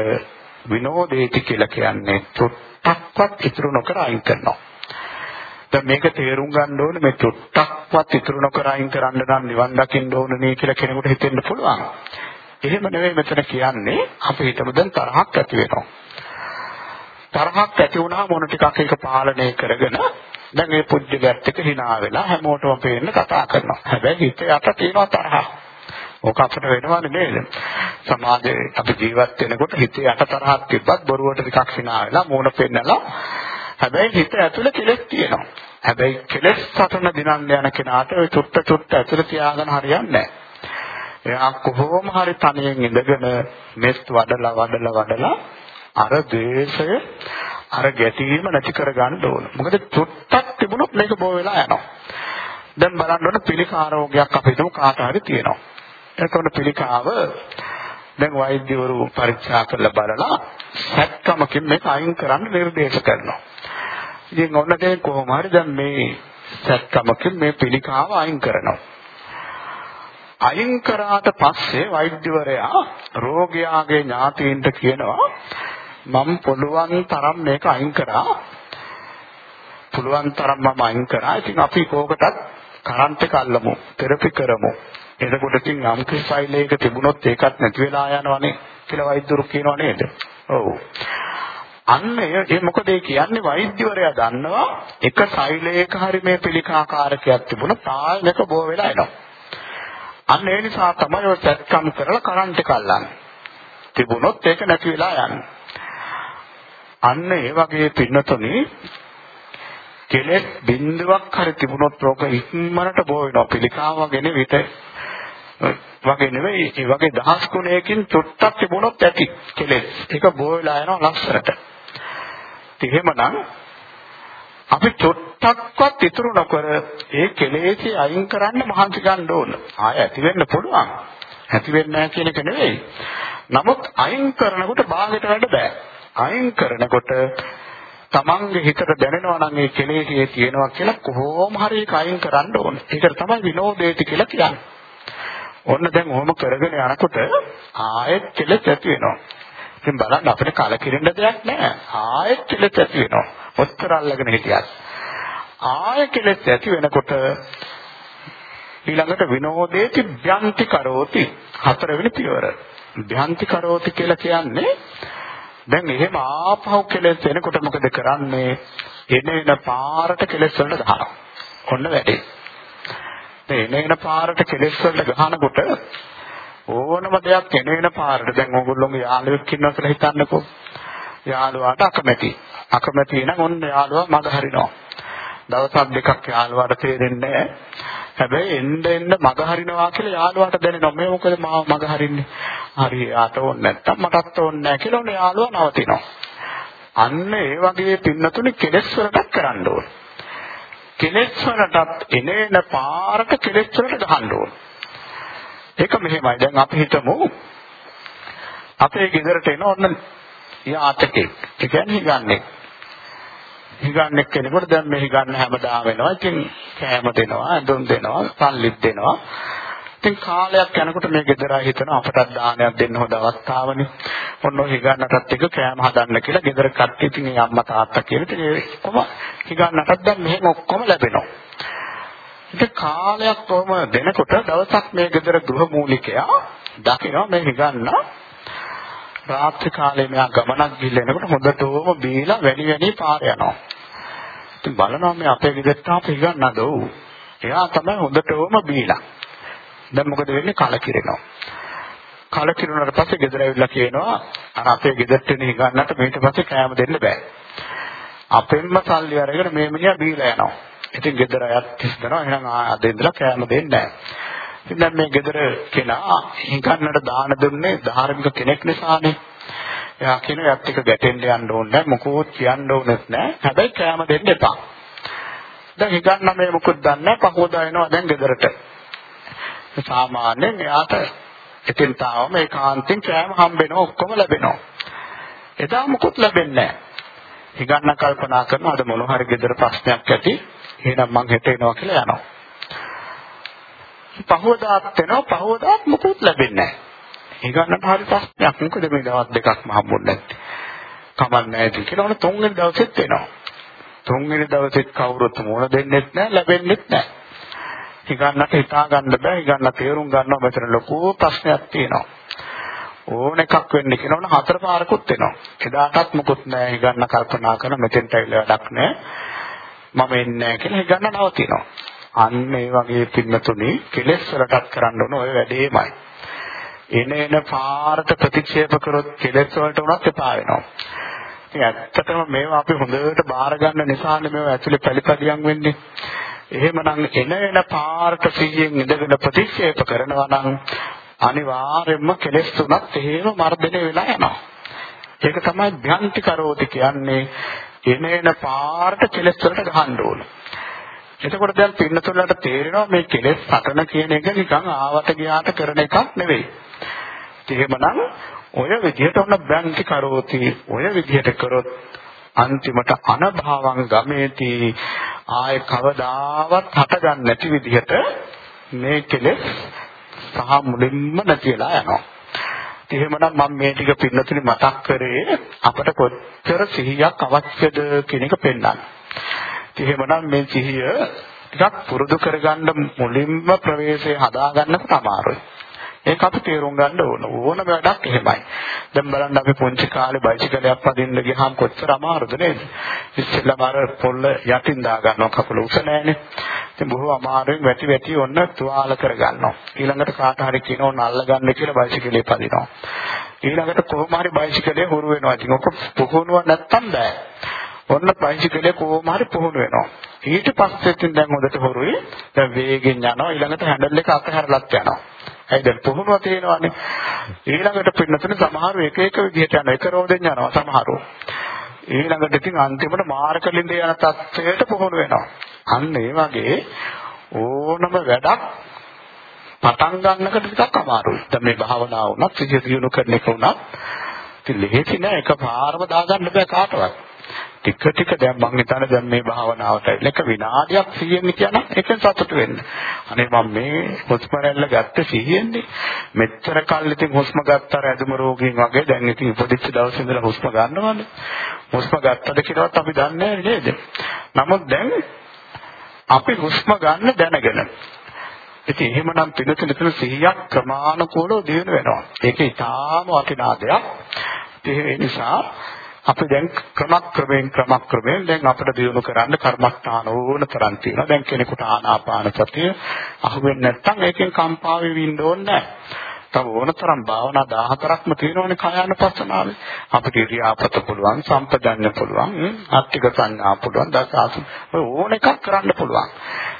විනෝදේති කියලා කියන්නේ චුට්ටක්වත් ඉතුරු නොකර අයින් කරනවා. දැන් මේක තේරුම් ගන්න ඕනේ මේ චුට්ටක්වත් ඉතුරු නොකර අයින් කරන්න නම් නිවන් දකින්න ඕනේ කියලා කෙනෙකුට හිතෙන්න පුළුවන්. එහෙම නෙවෙයි මෙතන කියන්නේ අපි හිතමු දැන් තරහක් ඇති වෙනවා. තරහක් ඇති වුණාම මොන ටිකක් ඒක පාලනය කරගෙන දැන් මේ පුජ්‍යලත් එක්ක hina වෙලා හැමෝටම පේන්න කතා කරනවා. හැබැයි හිත යට තියෙනවා තරහ. ඕක අපිට වෙනවනේ නේද? සමාජයේ අපි ජීවත් වෙනකොට හිත යට තරහක් තිබ්බත් බොරුවට ටිකක් hina වෙලා මූණ පෙන්නලා හැබැයි හිත ඇතුලේ කෙලෙස් තියෙනවා. හැබැයි කෙලෙස් සටන දිනන්න යන කෙනාට ওই චුට්ට චුට්ට ඇතුලේ තියාගෙන හරියන්නේ නැහැ. එයා කොහොම හරි තනියෙන් ඉඳගෙන මෙස් වඩලා වඩලා වඩලා අර ද්වේෂය අර ගැටීම නැති කරගන්න ඕන. මොකද චුට්ටක් තිබුණොත් මේක බෝ වෙලා යනවා. දැන් බලන්න ඕන පිළිකා රෝගයක් අපිට කාට හරි තියෙනවා. එතකොට පිළිකාව දැන් වෛද්‍යවරු පරීක්ෂා කරලා බලලා සැත්කමකින් මේක අයින් කරන්න නිර්දේශ කරනවා. ඉතින් ඔන්න දැන් කොහොම හරි දැන් මේ සැත්කමකින් මේ පිළිකාව අයින් කරනවා. අයින් කරාට පස්සේ වෛද්‍යවරයා රෝගියාගේ ඥාතීන්ට කියනවා මම පුළුවන් තරම් මේක අයින් කරා. පුළුවන් තරම් මම අයින් කරා. ඉතින් අපි කෝකටත් කරන්ට් එක අල්ලමු. තෙරපි කරමු. එතකොට ඉතින් යම් කිසි ෆයිල් එකක තිබුණොත් ඒකත් නැති වෙලා යනවනේ කියලා වෛද්‍යවරු කියනවා නේද? ඔව්. අන්න ඒ මොකද ඒ කියන්නේ වෛද්‍යවරයා දන්නවා එක ශෛලයක හරි මේ පිළිකාකාරකයක් තිබුණා තාලයක බෝ වෙලා එනවා. අන්න ඒ නිසා තමයි ඔය සැත්කම් කරලා කරන්ට් එක අල්ලන්නේ. තිබුණොත් ඒක නැති වෙලා යන්නේ. අන්න ඒ වගේ පින්නතුනේ කෙලෙස් බිඳුවක් හරි තිබුණොත් රෝග ඉක්මනට බෝ වෙනවා. පිළිකාව ගැන විත වගේ නෙවෙයි ඒ වගේ දහස් ගුණයකින් චුට්ටක් තිබුණොත් ඇති කෙලෙස්. ඒක බෝ වෙලා යනවා ලස්සරට. එහෙමනම් අපි චුට්ටක්වත් ඉතුරු නොකර ඒ කෙලෙස් අයින් කරන්න මහන්සි ගන්න ඕන. ආය ඇති වෙන්න පුළුවන්. ඇති වෙන්නේ නැහැ කියන එක නෙවෙයි. නමුත් අයින් කරනකොට බාහිරට වැඩ බෑ. අයින් කරනකොට තමන්ගේ හිතට දැනෙනවා නම් මේ කෙලෙසියේ තියෙනවා කියලා කොහොම හරි ඒක අයින් කරන්න ඕනේ. ඒකට තමයි විනෝදේති කියලා කියන්නේ. ඔන්න දැන් ඔහොම කරගෙන යනකොට ආයෙත් කෙලෙස් ඇති වෙනවා. ඉතින් බලන්න අපිට කලකිරෙන්න දෙයක් නැහැ. ආයෙත් කෙලෙස් ඇති වෙනවා. ඔච්චර අල්ලගෙන හිටියත්. ආයෙ කෙලෙස් ඇති වෙනකොට ඊළඟට විනෝදේති භ්‍යන්ති කරෝති හතරවෙනි පියවර. භ්‍යන්ති කරෝති කියලා කියන්නේ දැන් එහෙම ආපහු කෙලෙස් එනකොට මොකද කරන්නේ? එන එන පාරට කෙලෙස් වලට ගහනවා. ඔන්න වැඩේ. එන එන පාරට කෙලෙස් වලට ගහනකොට ඕනම දෙයක් එන එන පාරට දැන් ඕගොල්ලෝගේ යාළුවෙක් ඉන්නවා කියලා හිතන්නකෝ. යාළුවාට අකමැති. අකමැති නම් ඔන්න යාළුවා මග හරිනවා. දවසක් දෙකක් යාළුවාට තේරෙන්නේ නැහැ. හැබැයි එන්න එන්න මග හරිනවා කියලා යාළුවාට දැනෙනවා. මේ මොකද මාව මග හරින්නේ? හරි යාට ඕනේ නැත්තම් මටත් ඕනේ නැහැ කියලා ඔන්න යාළුවා නවතිනවා. අන්න ඒ වගේ පින්නතුනේ කෙලෙස් වලට කරන්න ඕනේ. කෙලෙස් වලටත් එනේන පාරට කෙලෙස් වලට ගහන්න ඕනේ. ඒක මෙහෙමයි. දැන් අපි හිතමු අපේ ගෙදරට එන ඔන්න යාතකෙක්. ඒ කියන්නේ හිගන්නේ. හිගන්නේ කෙනෙකුට දැන් මේ හිගන්න හැමදාම වෙනවා. ඉතින් කෑම දෙනවා, ඇඳුම් දෙනවා, සල්ලිත් දෙනවා. ඉතින් කාලයක් යනකොට මේ ගෙදර හිතන අපටත් දානයක් දෙන්න හොඳ අවස්ථාවනේ. ඔන්න ඔය හිගන්නටත් එක කෑම හදන්න කියලා ගෙදර කට්ටිය ඉතින් ඒ අම්මා තාත්තා කියලා ඉතින් ඒ ඔක්කොම හිගන්නටත් දැන් මෙහෙම ඔක්කොම ලැබෙනවා. ඉතින් කාලයක් කොහොම දෙනකොට දවසක් මේ ගෙදර ගෘහමූලිකයා දකිනවා මේ හිගන්න රාත්‍රී කාලේ මෙයා ගමනක් ගිහිල්ලා එනකොට හොඳටම බීලා වැඩි වැඩි පාර යනවා. ඉතින් බලනවා මේ අපේ ගෙදරට ආපු හිගන්නද ඔව්. එයා තමයි හොඳටම බීලා. දැන් මොකද වෙන්නේ කලකිරෙනවා. කලකිරුණාට පස්සේ ගෙදර ඇවිල්ලා කියනවා අර අපේ ගෙදරට එන හිගන්නට මේට පස්සේ කෑම දෙන්න බෑ. අපෙන්ම සල්ලි අරගෙන මේ මිනිහා බීලා යනවා. ඉතින් ගෙදර අයත් හිතනවා එහෙනම් අද ඉඳලා කෑම දෙන්නේ නැහැ. ඉතින් දැන් මේ ගෙදර කෙනා හිඟන්නට දාන දුන්නේ ධාර්මික කෙනෙක් නිසානේ. එයා කියන යත් එක ගැටෙන්න යන්න ඕනේ නැහැ මොකෝත් කියන්න ඕනෙත් නැහැ. හැබැයි කෑම දෙන්න එපා. දැන් හිඟන්න මේ මොකද දන්නේ පහෝදා එනවා දැන් ගෙදරට. සාමාන්‍යයෙන් එයාට ඉතින් තාම මේ කාන්තෙන් කෑම හම්බෙනවා ඔක්කොම ලැබෙනවා. එදා මොකුත් ලැබෙන්නේ නැහැ. හිඟන්න කල්පනා කරනවා අද මොන හරි ගෙදර ප්‍රශ්නයක් ඇති. එහෙනම් මං හෙට එනවා කියලා යනවා. පහවදාත් වෙනවා පහවදාත් මොකුත් ලැබෙන්නේ නැහැ. හිඟන්නට හරි ප්‍රශ්නයක් මොකද මේ දවස් දෙකක්ම හම්බුනේ නැත්තේ. කමක් නැහැ කියලා ඔන්න තුන්වෙනි දවසෙත් එනවා. තුන්වෙනි දවසෙත් කවුරුත් මුණ දෙන්නෙත් නැහැ ලැබෙන්නෙත් නැහැ. හිඟන්නට හිතා ගන්න බෑ හිඟන්න තේරුම් ගන්නවා මෙතන ලොකු ප්‍රශ්නයක් තියෙනවා. ඕන එකක් වෙන්න කියනවනම් හතර පාරකුත් වෙනවා. එදාටත් මොකුත් නැහැ හිඟන්න කල්පනා කරන මෙතෙන්ට ඇවිල්ලා වැඩක් නැහැ. මම එන්නේ නැහැ කියලා හිඟන්න නවතිනවා. අන්න ඒ වගේ පින්නතුනි කෙලෙස් වලටත් කරන්න ඕන ඔය වැඩේමයි. එන එන පාරට ප්‍රතික්ෂේප කරොත් කෙලෙස් වලට උනත් එපා වෙනවා. ඉතින් ඇත්තටම මේවා අපි හොඳට බාර ගන්න නිසානේ මේවා ඇතුලේ පැලිපදියම් වෙන්නේ. එහෙමනම් එන එන පාරට සිහියෙන් ඉඳගෙන ප්‍රතික්ෂේප කරනවා නම් අනිවාර්යයෙන්ම කෙලෙස් තුනත් එහෙම මර්ධනය වෙලා යනවා. ඒක තමයි භ්‍යන්ති කරෝති කියන්නේ එන එන පාරට කෙලෙස් වලට ගහන්න ඕන. එතකොට දැන් පින්නතුලට තේරෙනවා මේ කෙලෙස් සටන කියන එක නිකන් ආවට ගියාට කරන එකක් නෙවෙයි. එහෙමනම් ඔය විදිහට ඔන්න බ්‍රන්ති කරෝති ඔය විදිහට කරොත් අන්තිමට අනභවං ගමේති ආය කවදාවත් හටගන්නේ නැති විදිහට මේ කෙලෙස් සහ මුලින්ම නැතිලා යනවා. එහෙමනම් මම මේ ටික පින්නතුනි මතක් කරේ අපට කොච්චර සිහියක් අවශ්‍යද කියන එක පෙන්වන්න. එහෙමනම් මේ සිහිය ටිකක් පුරුදු කරගන්න මුලින්ම ප්‍රවේශය හදාගන්නකොට අමාරුයි. ඒක අපි තේරුම් ගන්න ඕන. ඕන වැඩක් එහෙමයි. දැන් බලන්න අපි පුංචි කාලේ බයිසිකලයක් පදින්න ගියාම කොච්චර අමාරුද නේද? ඉස්සෙල්ලාම අර පොල්ල යටින් දා ගන්නවා කකුල උස නැහැනේ. ඉතින් බොහෝ අමාරුවෙන් වැටි වැටි ඔන්න තුවාල කර ගන්නවා. ඊළඟට කාට හරි කියනවා නල්ල ගන්න කියලා බයිසිකලේ පදිනවා. ඊළඟට කොහොම හරි බයිසිකලේ හුරු වෙනවා. ඉතින් ඔක පුහුණුව නැත්තම් බෑ. ඔන්න බයිසිකලේ කොහොම හරි පුහුණු වෙනවා. ඊට පස්සේ ඉතින් දැන් හොඳට හුරුයි. දැන් වේගෙන් යනවා. ඊළඟට හැන්ඩල් එක අතහැරලත් යනවා. ඇයි දැන් පුහුණුව තියෙනවානේ. ඊළඟට පින්නතුනේ සමහරව එක එක විදිහට යනවා. එක රෝදෙන් යනවා සමහරව. ඊළඟට ඉතින් අන්තිමට මාර්කලින්ද යන තත්ත්වයට පුහුණු වෙනවා. අන්න ඒ වගේ ඕනම වැඩක් පටන් ගන්නකොට ටිකක් අමාරුයි. දැන් මේ භාවනාව උනත් සිහිය දියුණු කරන එක උනත් ඉතින් ලෙහෙසි නෑ එකපාරම දාගන්න බෑ කාටවත්. ටික ටික දැන් මම හිතන්නේ දැන් මේ භාවනාවට එක විනාඩියක් 100න් කියන එකෙන් සතුට වෙන්න. අනේ මම මේ හුස්ම රැල්ල ගත්ත 100න්නේ. මෙච්චර කල් ඉතින් හුස්ම ගත්තාර ඇදුම රෝගීන් වගේ දැන් ඉතින් ඉපදිච්ච දවසේ ඉඳලා හුස්ම ගන්නවනේ. හුස්ම ගත්තද කියලාත් අපි දන්නේ නේද? නමුත් දැන් අපි හුස්ම ගන්න දැනගෙන ඉතින් එහෙමනම් පිළිතුරු සිහියක් ක්‍රමානුකූලව දිනු වෙනවා. ඒක ඊටාම වටිනා දෙයක්. ඒ නිසා අපි දැන් ක්‍රමක්‍රමයෙන් ක්‍රමක්‍රමයෙන් දැන් අපිට දියුණු කරන්න කර්මස්ථාන ඕන තරම් තියෙනවා. දැන් කෙනෙකුට ආනාපාන සතිය අහුවෙන්නේ නැත්නම් ඒකෙන් කම්පා වෙවි ඉන්න ඕනේ නැහැ. තව ඕනතරම් භාවනා 14ක්ම තියෙනවනේ කායानुපස්සනාවේ. අපිට ඉරියාපත පුළුවන්, සම්පජඤ්ඤ පුළුවන්, ආත්තික සංඥා පුළුවන්, දසාසු ඕන එකක් කරන්න පුළුවන්.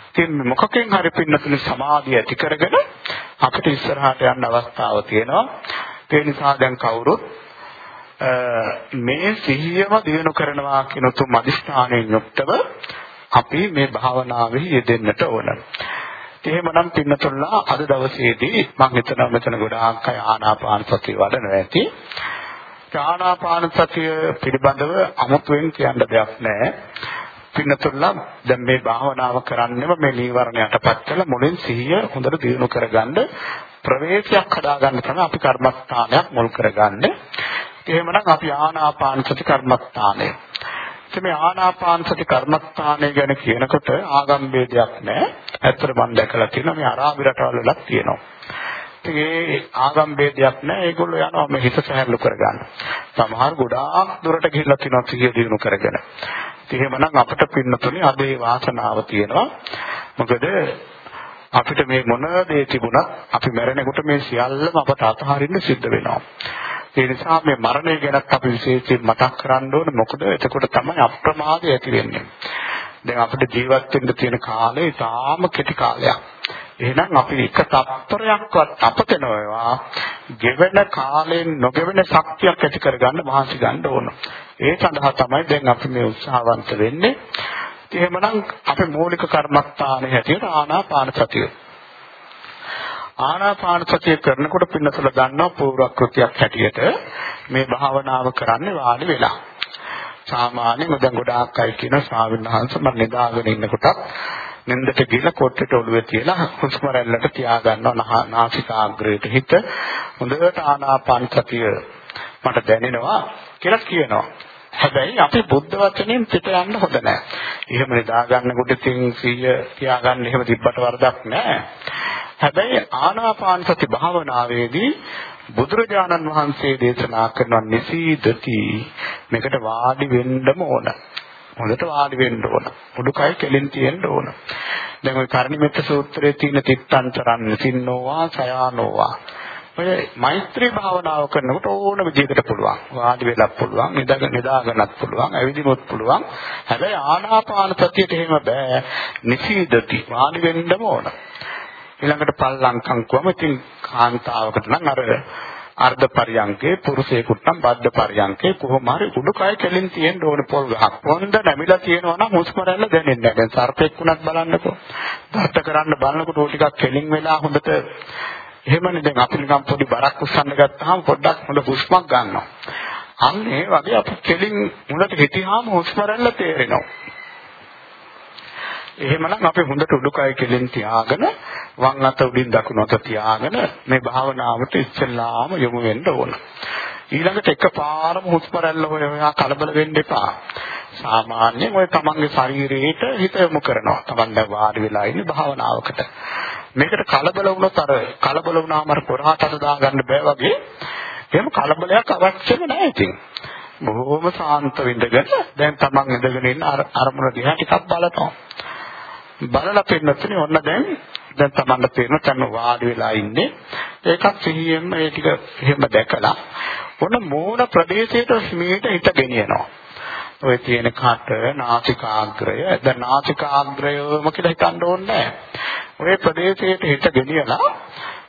ඉතින් මොකකින් හරි පින්නතුනේ සමාධිය ඇති කරගෙන අපිට ඉස්සරහට යන්න අවස්ථාව තියෙනවා. ඒ නිසා දැන් කවුරුත් මේ සිහියම දිනු කරනවා කියන තුම් අදිස්ථානයෙන් යුක්තව අපි මේ භාවනාවේ යෙදෙන්නට ඕන. එහෙමනම් පින්නතුල්ලා අද දවසේදී මම හිතනවා මෙතන ගොඩාක් අය ආනාපාන සතිය වඩනවා ඇති. ආනාපාන සතිය පිළිබඳව අමුතුවෙන් කියන්න දෙයක් නැහැ. පින්නතුල්ලා දැන් මේ භාවනාව කරන්නේම මේ නීවරණයටපත් කළ මුලින් සිහිය හොඳට දියුණු කරගන්න ප්‍රවේශයක් හදාගන්න තමයි අපි කර්මස්ථානයක් මුල් කරගන්නේ. එහෙමනම් අපි ආනාපාන සති කර්මස්ථානය. ඉතින් මේ ආනාපාන සති කර්මස්ථානය ගැන කියනකොට ආගම් ભેදයක් නැහැ. ඇත්තට මම දැකලා තියෙනවා මේ අරාබි රටවල් වලත් තියෙනවා. ඉතින් ඒ ආගම් ભેදයක් නැහැ. ඒගොල්ලෝ යනවා මේ හිත සැහැල්ලු කරගන්න. සමහර ගොඩාක් දුරට ගිහිල්ලා තියෙනවා සිහිය දිනු කරගෙන. ඉතින් එහෙමනම් අපිට පින්නතුනේ අද ඒ වාසනාව තියෙනවා. මොකද අපිට මේ මොන දේ තිබුණත් අපි මැරෙනකොට මේ සියල්ලම අපට අතහරින්න සිද්ධ වෙනවා. ඒ නිසා මේ මරණය ගැනත් අපි විශේෂයෙන් මතක් කරන්න ඕනේ. මොකද එතකොට තමයි අප්‍රමාදය ඇති වෙන්නේ. දැන් අපිට ජීවත් වෙන්න තියෙන කාලය තාම කෙටි කාලයක්. එහෙනම් අපි එක තත්පරයක්වත් අපත නොවේවා ගෙවෙන කාලයෙන් නොගෙවෙන ශක්තියක් ඇති කරගන්න මහන්සි ගන්න ඕන. ඒ සඳහා තමයි දැන් අපි මේ උත්සාහවන්ත වෙන්නේ. එහෙමනම් අපේ මූලික කර්මස්ථානයේ හැටියට ආනාපාන සතිය. ආනාපාන සතිය කරනකොට පින්නතල ගන්නවා පූර්වක්‍ෘතියක් හැටියට මේ භාවනාව කරන්නේ වාඩි වෙලා. සාමාන්‍යයෙන් දැන් ගොඩාක් අය කියන ස්වාමීන් වහන්සේ මම නිදාගෙන ඉන්නකොට නින්දට ගිහලා කොට්ටේට ඔළුවේ තියලා හුස්ම රැල්ලට තියා ගන්නවා නාසිකාග්‍රේට හිත හොඳට ආනාපාන සතිය මට දැනෙනවා කියලා කියනවා. හැබැයි අපි බුද්ධ වචනයෙන් පිට යන්න හොඳ නැහැ. එහෙම නිදා ගන්නකොට ඉතින් සීය තියාගන්න එහෙම තිබ්බට වරදක් නැහැ. හැබැයි ආනාපාන සති භාවනාවේදී බුදුරජාණන් වහන්සේ දේශනා කරන නිසීදති මේකට වාඩි වෙන්නම ඕන. හොඳට වාඩි වෙන්න ඕන. උඩුකය කෙලින් තියෙන්න ඕන. දැන් ওই කර්ණිමෙත්ත සූත්‍රයේ තියෙන තිත්තන්තරන් සින්නෝවා සයානෝවා. ඔය මෛත්‍රී භාවනාව කරනකොට ඕන විදිහකට පුළුවන්. වාඩි වෙලක් පුළුවන්, නිදාගෙන නිදාගන්නත් පුළුවන්, ඇවිදින්නත් පුළුවන්. හැබැයි ආනාපාන සතියට එහෙම බෑ. නිසීදති වාඩි වෙන්නම ඕන. ඊළඟට පල්ලංකම් කොහොම ඉතින් කාන්තාවකට නම් අර අර්ධ පරියංකේ පුරුෂයෙකුට නම් බද්ධ පරියංකේ කොහොම හරි උඩුකය කෙලින් තියෙන්න ඕනේ පොල් ගහක්. පොන්ද නැමිලා තියෙනවා නම් හුස්ම රැල්ල දැනෙන්නේ නැහැ. දැන් සර්පෙක් වුණත් බලන්නකෝ. දර්ථ කරන්න බලනකොට ඕ ටිකක් කෙලින් වෙලා හොඳට එහෙමනේ දැන් අපි නිකන් පොඩි බරක් උස්සන්න ගත්තාම පොඩ්ඩක් හොඳ හුස්මක් ගන්නවා. අන්න ඒ වගේ අපි කෙලින් මුලට හිටියාම හුස්ම රැල්ල තේරෙනවා. එහෙමනම් අපි හොඳට උඩුකය කෙලින් තියාගෙන වම් අත උඩින් දකුණු අත තියාගෙන මේ භාවනාවට ඉස්සෙල්ලාම යොමු වෙන්න ඕන. ඊළඟට එකපාරම හුස්ම රැල්ල හොය හොයා කලබල වෙන්න එපා. සාමාන්‍යයෙන් ඔය තමන්ගේ ශරීරයට හිත යොමු කරනවා. තමන් දැන් වාඩි වෙලා ඉන්නේ භාවනාවකට. මේකට කලබල වුණොත් අර කලබල වුණාම අර පොරහට දාගන්න බෑ වගේ. එහෙම කලබලයක් අවශ්‍යම නැහැ ඉතින්. බොහොම සාන්ත විඳගෙන දැන් තමන් ඉඳගෙන ඉන්න අරමුණ දිහා ටිකක් බලනවා. බලලා පෙන්නතුනේ ඔන්න දැන් දැන් තමන්න තේරෙන තන වාඩි වෙලා ඉන්නේ ඒකත් සිහියෙන්ම ඒ ටික එහෙම දැකලා ඔන්න මූණ ප්‍රදේශයට හිමීට හිත ගෙනියනවා ඔය තියෙන කට නාසිකාග්‍රය දැන් නාසිකාග්‍රයම කියලා හිතන්න ඕනේ ඔය ප්‍රදේශයට හිත ගෙනියලා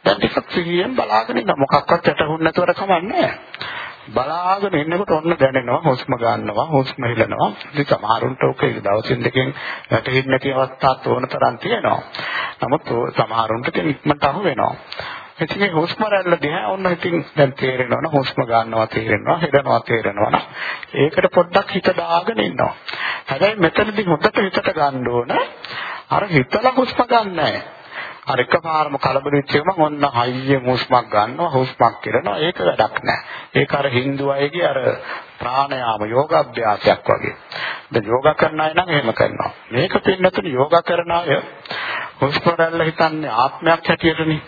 දැන් ටිකක් සිහියෙන් බලාගෙන ඉන්න. මොකක්වත් යටහුන්නේ නැතුවර කමන්නේ බලාගෙන ඉන්නකොට ඔන්න දැනෙනවා හුස්ම ගන්නවා හුස්ම හෙලනවා ඉතින් සමහරුන්ට ඔක දවසින් දෙකෙන් වැටෙන්නේ නැති අවස්ථාත් ඕන තරම් තියෙනවා. නමුත් සමහරුන්ට ඉක්මනට අහු වෙනවා. ඉතින් මේ හුස්ම රැල්ල දිහා ඔන්න ඉතින් දැන් තේරෙනවනේ හුස්ම ගන්නවා තේරෙනවා හෙලනවා තේරෙනවා ඒකට පොඩ්ඩක් හිත දාගෙන ඉන්නවා. හැබැයි මෙතනදී හොඳට හිතට ගන්න ඕන අර හිතලා හුස්ම ගන්න. නැහැ අර එකපාරම කලබල වෙච්ච ගමන් ඔන්න හයිය හුස්මක් ගන්නවා හුස්මක් කරනවා. ඒක වැඩක් නෑ. ඒක අර Hindu අයගේ අර ප්‍රාණයාම යෝගාභ්‍යාසයක් වගේ. දැන් යෝගා කරන අය නම් එහෙම කරනවා. මේක පින්නතුනේ යෝගා කරන අය හුස්ම රැල්ල හිතන්නේ ආත්මයක් හැටියටනේ.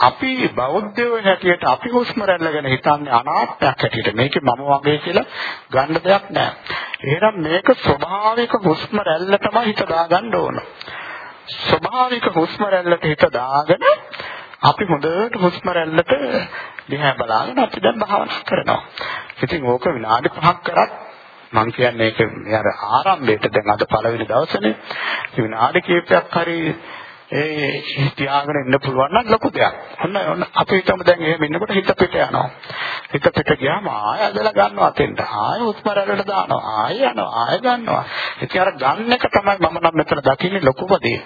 අපි බෞද්ධයෝ හැටියට අපි හුස්ම රැල්ල ගැන හිතන්නේ අනාත්මයක් හැටියට. මේකේ මම වගේ කියලා ගන්න දෙයක් නෑ. එහෙනම් මේක ස්වභාවික හුස්ම රැල්ල තමයි හිත දාගන්න ඕන. ස්වභාවික හුස්ම රැල්ලට හිත දාගෙන අපි හොඳට හුස්ම රැල්ලට දිහා බලාගෙන අපි දැන් භාවනා කරනවා. ඉතින් ඕක විනාඩි 5ක් කරත් මම කියන්නේ ඒක මේ අර ආරම්භයේට දැන් අද පළවෙනි දවසනේ. විනාඩි කිහිපයක් හරි ඒ තියාගෙන ඉන්න පුළුවන් නම් ලොකු දෙයක්. ඔන්න ඔන්න අපි හිතමු දැන් එහෙම ඉන්නකොට හිත පිට යනවා. හිත පිට ගියාම ආය ඇදලා ගන්නවා අතෙන්ට. ආය උත්පරලට දානවා. ආය යනවා. ආය ගන්නවා. ඉතින් අර ගන්න එක තමයි මම නම් මෙතන දකින්නේ ලොකුම දේ.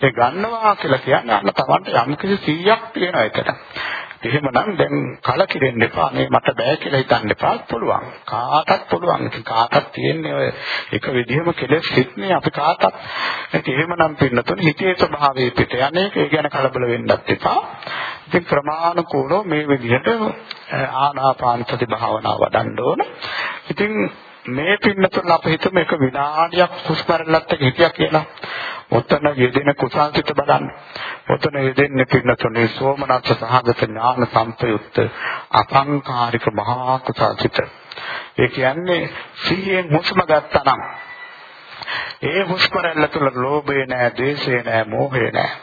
ඒ ගන්නවා කියලා කියන්නේ අන්න Tamanට යම්කිසි 100ක් තියෙනවා එකට. එහෙමනම් දැන් කලකිරෙන්න එපා. මේ මට බෑ කියලා හිතන්න එපා. පුළුවන්. කාටත් පුළුවන්. ඉතින් කාටත් තියෙන්නේ ඔය එක විදිහම කෙලෙස් හිටනේ අපි කාටත්. ඒක එහෙමනම් පින්නතුනේ හිතේ ස්වභාවය පිට යන්නේ ඒ ගැන කලබල වෙන්නත් එපා. ඉතින් ප්‍රමාණිකෝරෝ මේ විදිහට ආනාපාන සති භාවනාව වඩන්න ඕන. ඉතින් මේ පින්නතුන් අප හිතමු එක විනාඩියක් හුස්ම රැල්ලත් එක්ක හිටියා කියලා. ඔතන යෙදෙන කුසල්සිත බලන්න. ඔතන යෙදෙන්නේ පින්නතුනේ සෝමනස්ස සහගත ඥාන සම්පයුක්ත අසංකාරික මහා කුසල්සිත. ඒ කියන්නේ සිහියෙන් හුස්ම ගත්තා නම් ඒ හුස්ම රැල්ල තුල ලෝභය නැහැ, ද්වේෂය නැහැ, මෝහය නැහැ.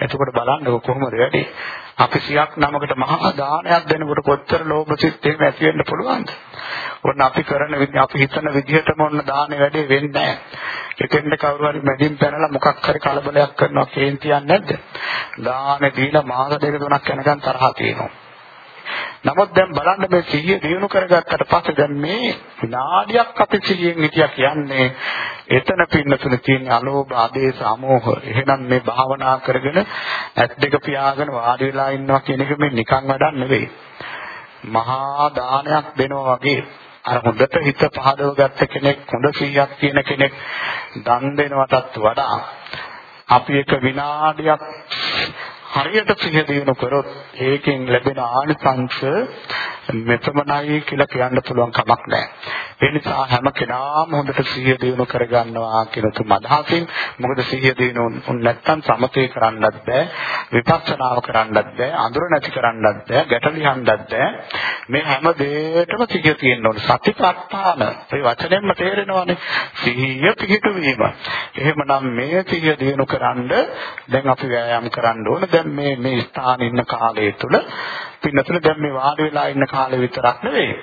එතකොට බලන්නකො කොහොමද වැඩි? අපි සියක් නමකට මහා දානයක් දෙනකොට කොච්චර ලෝභ සිත් එහෙම ඇති වෙන්න පුළුවන්ද? ඔන්න අපි කරන විදිහ අපි හිතන විදිහටම ඔන්න දානේ වැඩේ වෙන්නේ නැහැ. එතෙන්ද කවුරු හරි මැදින් පැනලා මොකක් හරි කලබලයක් කරනවා කේන්තියක් නැද්ද? දාන දීලා මාස දෙක තුනක් යනකම් තරහ තියෙනවා. නමුත් දැන් බලන්න මේ සිහිය දිනු කරගත්තට පස්සේ දැන් මේ විනාඩියක් අපි සිහියෙන් හිටියා කියන්නේ එතන පින්නතුන තියෙන අලෝභ ආදේශ අමෝහ. එහෙනම් මේ භාවනා කරගෙන ඇස් දෙක පියාගෙන වාඩි වෙලා ඉන්නවා කියන එක මේ නිකන් වැඩක් නෙවෙයි. මහා දානයක් දෙනවා වගේ අර හොඳට හිත පහදව ගත්ත කෙනෙක් හොඳ සිහියක් තියෙන කෙනෙක් දන් දෙනවටත් වඩා අපි එක විනාඩියක් හරියට සිහිය දිනු කරොත් ඒකෙන් ලැබෙන ආනිසංස මෙතමනයි කියලා කියන්න පුළුවන් කමක් නැහැ. ඒ නිසා හැම කෙනාම හොඳට සිහිය දිනු කරගන්නවා කියන තුම අදහසින්. මොකද සිහිය දිනු නැත්නම් සමතේ කරන්නත් බෑ විපස්සනාව කරන්නත් බෑ අඳුර නැති කරන්නත් බෑ ගැටලියන්නත් බෑ. මේ හැම දෙයකටම සිහිය තියෙන්න ඕනේ. සතිපට්ඨාන. ඒ වචනයෙන්ම තේරෙනවානේ. සිහිය පිහිටුවීම එහෙමනම් මේ සිහිය දිනු කරන්න දැන් අපි ව්‍යායාම කරන්න ඕනේ. දැන් මේ මේ ස්ථානයේ ඉන්න කාලය තුල පින්නතුල දැන් මේ වාඩි වෙලා ඉන්න කාලේ විතරක් නෙවෙයි.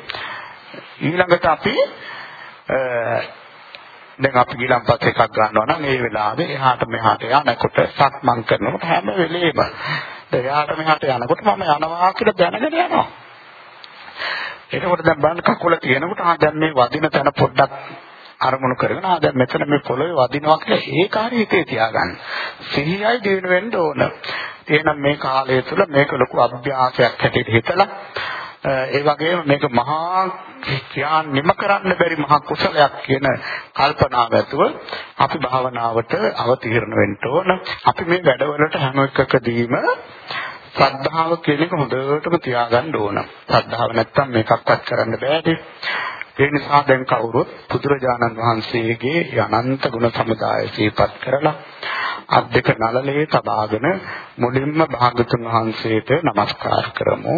ඊළඟට අපි දැන් අපි ගිලම්පත් එකක් ගන්නවා නම් ඒ වෙලාවේ එහාට මෙහාට යනකොට සක්මන් කරනකොට හැම වෙලේම එහාට මෙහාට යනකොට මම යනවා කියලා දැනගෙන යනවා. එතකොට දැන් බලන්න කකුල තියෙනකොට ආ දැන් මේ වදින තැන පොඩ්ඩක් අරමුණු කරගෙන ආ දැන් මෙතන මේ පොළොවේ වදිනවා කියලා ඒ කාර්යය හිතේ තියාගන්න. සිහියයි දිනු වෙන්න ඕන. එහෙනම් මේ කාලය තුළ මේක ලොකු අභ්‍යාසයක් හැටියට හිතලා ඒ වගේම මේක මහා ක්‍රියා නිම කරන්න බැරි මහා කුසලයක් කියන කල්පනාව ඇතුව අපි භාවනාවට අවතීර්ණ වෙන්න ඕන. අපි මේ වැඩවලට හැම එකකදීම ශ්‍රද්ධාව කියන එක හොඳටම තියාගන්න ඕන. ශ්‍රද්ධාව නැත්තම් මේකක්වත් කරන්න බෑනේ. ඒ නිසා දැන් කවුරුත් බුදුරජාණන් වහන්සේගේ අනන්ත ගුණ සමුදාය සිහිපත් කරලා අත් දෙක නළලේ තබාගෙන මුලින්ම භාගතුන් වහන්සේට নমස්කාර කරමු.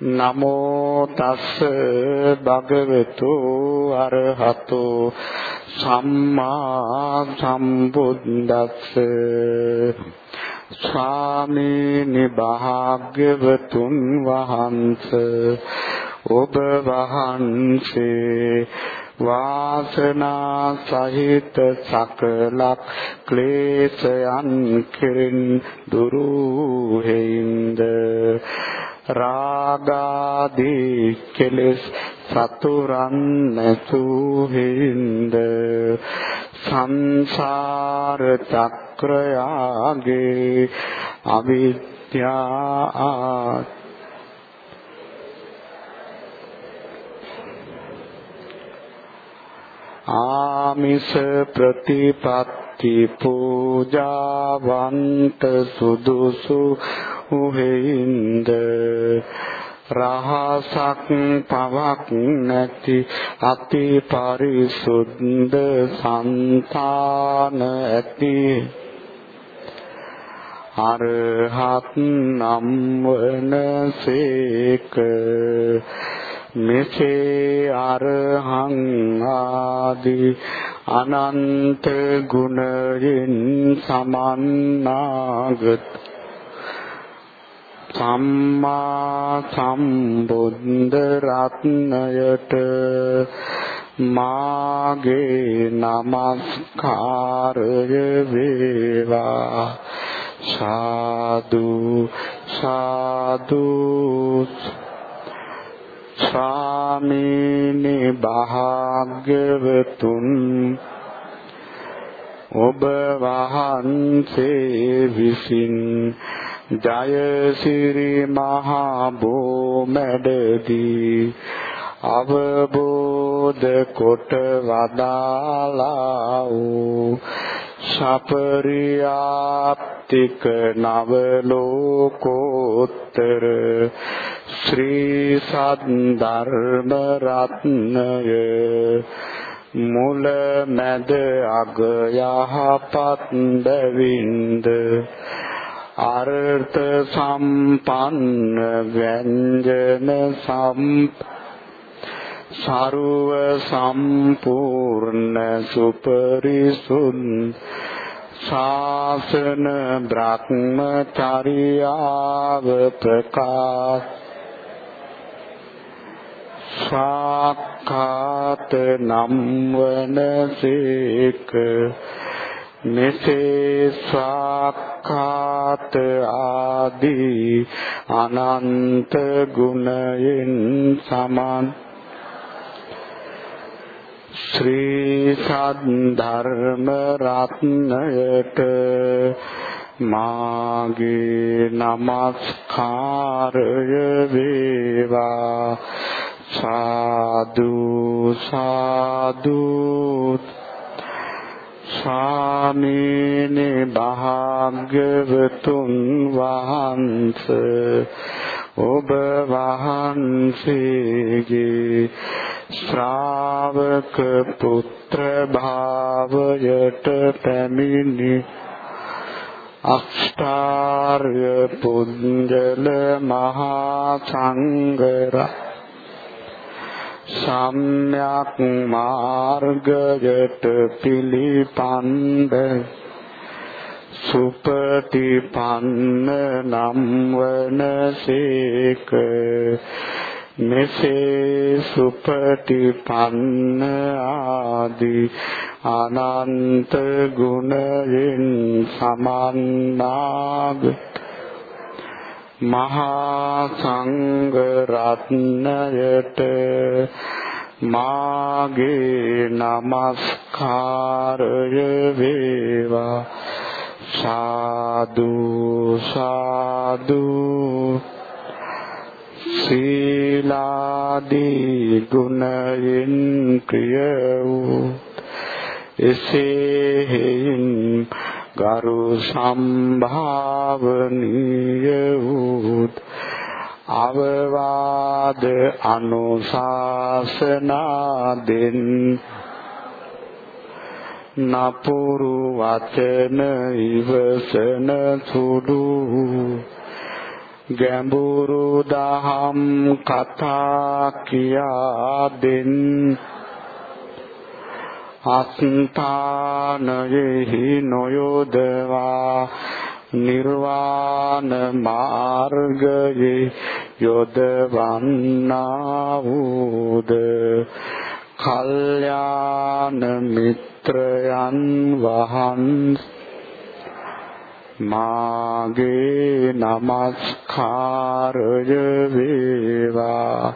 නමෝ තස්ස භගවතු අරහතෝ සම්මා සම්බුද්දස්ස ස්වාමීනි භාග්‍යවතුන් වහන්ස ඔබ වහන්සේ වාසනා සහිත සකලක් ක්ලේශයන් කෙරෙන් දුරු හේින්ද රාගාදී කෙලෙස් සතුරන් නැතු හිඳ සංසාර චක්‍රයාගේ අවිද්‍යා ආමිස ප්‍රතිපත්ති පූජාවන්ත සුදුසු උහෙින්ද රහසක් පවක් නැති අති පරිසුද්ධ సంతාන ඇති. අරහත් නම් වනසේක මෙසේ අරහං ආදී අනන්ත ගුණයෙන් සමන්නාගත. සම්මා සම්බුද්ධ රත්නයට මාගේ নমස්කාරය වේවා. සාදු සාදු ස්වාමීනි භාග්‍යවතුන් ඔබ වහන්සේ විසින් ජයසිරි මහා බෝමැඩදී අවබෝධ කොට වදාලා වූ සපරියාප්තික නව ලෝකෝත්තර ශ්‍රී සද්ධර්ම රත්නය මුල මැද අග යහපත් බැවින්ද අර්ථ සම්පන්න ව්‍යංජන සම්ප සරුව සම්පූර්ණ සුපරිසුන් ශාසන බ්‍රහ්මචර්යාව ප්‍රකාශ සාක්ඛාත නම් වනසේක මෙසේ සාක්ඛාත ආදී අනන්ත ගුණයෙන් සමන් ශ්‍රී සද්ධර්ම රත්නයට මාගේ নমස්කාරය වේවා සාදු සාදු ස්වාමීනි භාග්‍යවතුන් වහන්සේ ඔබ වහන්සේගේ ශ්‍රාවක පුත්‍ර භාවයට පැමිණි. අෂ්ටාර්ය පුඤ්ජල මහා සංඝරත්නය සම්්‍යක් මාර්ගයට පිළිපන්ද. සුපටිපන්න නම් වනසේක මෙසේ සුපටිපන්න ආදී අනන්ත ගුණයෙන් සමන්නාගත මහා සංඝ රත්නයට මාගේ নমස්කාරය වේවා. සාදු සාදු. සීලාදී ගුණයෙන් ප්‍රිය වූ එසේ හේයින් ගරු සම්භාවනීය වූත් අවවාද අනුශාසනා දෙන් නපුරු වචන ඉවසන සුදු ගැඹුරු දහම් කතා කියා දෙන්න අස්ථානයෙහි නොයොදවා නිර්වාණ මාර්ගයේ යොදවන්නා වූද කල්යාණ මිත්‍රයන් වහන්සේ මාගේ নমස්කාරය වේවා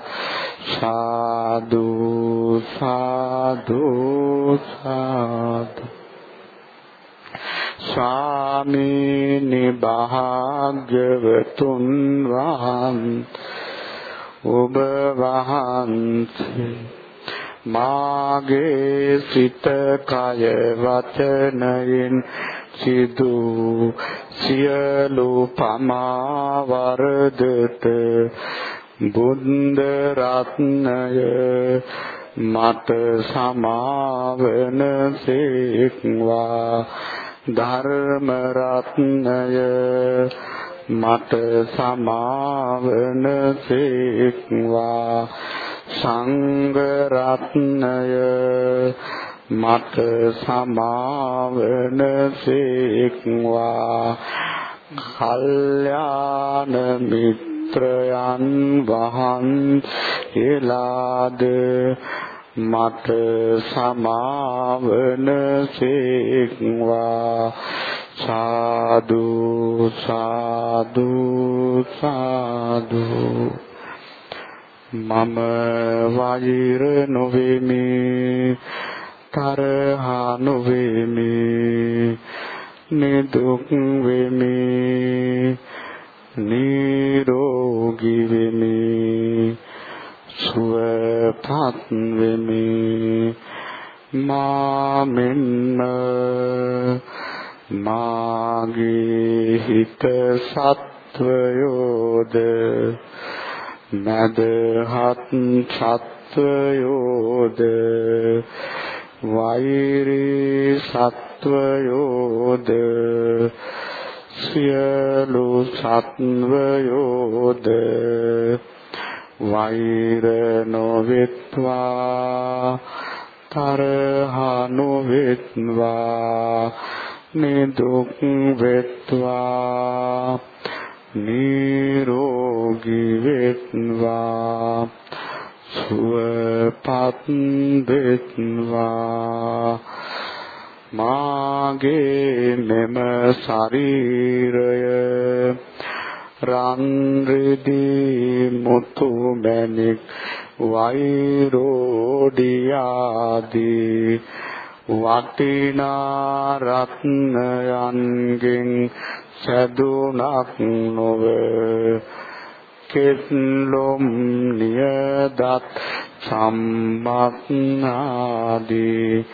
සාදු සාදු සාදු ස්වාමීනි භාග්‍යවතුන් වහන්සේ ඔබ වහන්සේ මාගේ සිත කය වචනයෙන් සිදු සියලු පමා වරදත බුද්ධ රත්නය මට සමාවන සේක්වා. ධර්ම රත්නය මට සමාවන සේක්වා. සංඝ රත්නය මට සමාවන සේක්වා. කල්යාණ මිත්‍ර පුත්‍රයන් වහන්සේලාද මට සමාවන සේක්වා. සාදු සාදු සාදු. මම වෛර නොවේමි. තරහ නොවේමි නිදුක් වෙමි නිරෝගී වෙමි සුවපත් වෙමි. මා මෙන්න මාගේ හිත සත්වයෝද මදහත් සත්වයෝද වෛරී සත්වයෝද සියලු සත්වයෝද වෛර නොවෙත්වා තරහ නොවෙත්වා නිදුක් වෙත්වා නිරෝගී වෙත්වා. සුවපත් වෙත්වා මාගේ මෙම ශරීරය රන් රිදී මුතු මැණික් වෛරෝඩියාදී වටිනා රත්නයන්ගෙන් සැදුනක් නොව කෙස්ලොම් නියදත් සම්මත් ආදී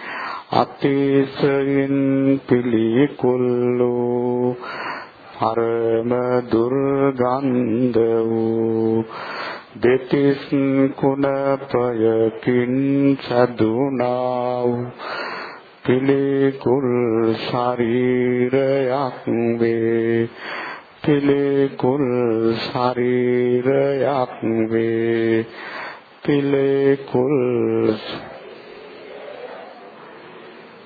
අතිශයින් පිළිකුල්ලෝ පරම දුර්ගන්ධ වූ දෙතිස් කුණපයකින් සදුනා වූ පිළිකුල් ශරීරයක් වේ පිළිකුල් ශරීරයක් වේ. පිළිකුල්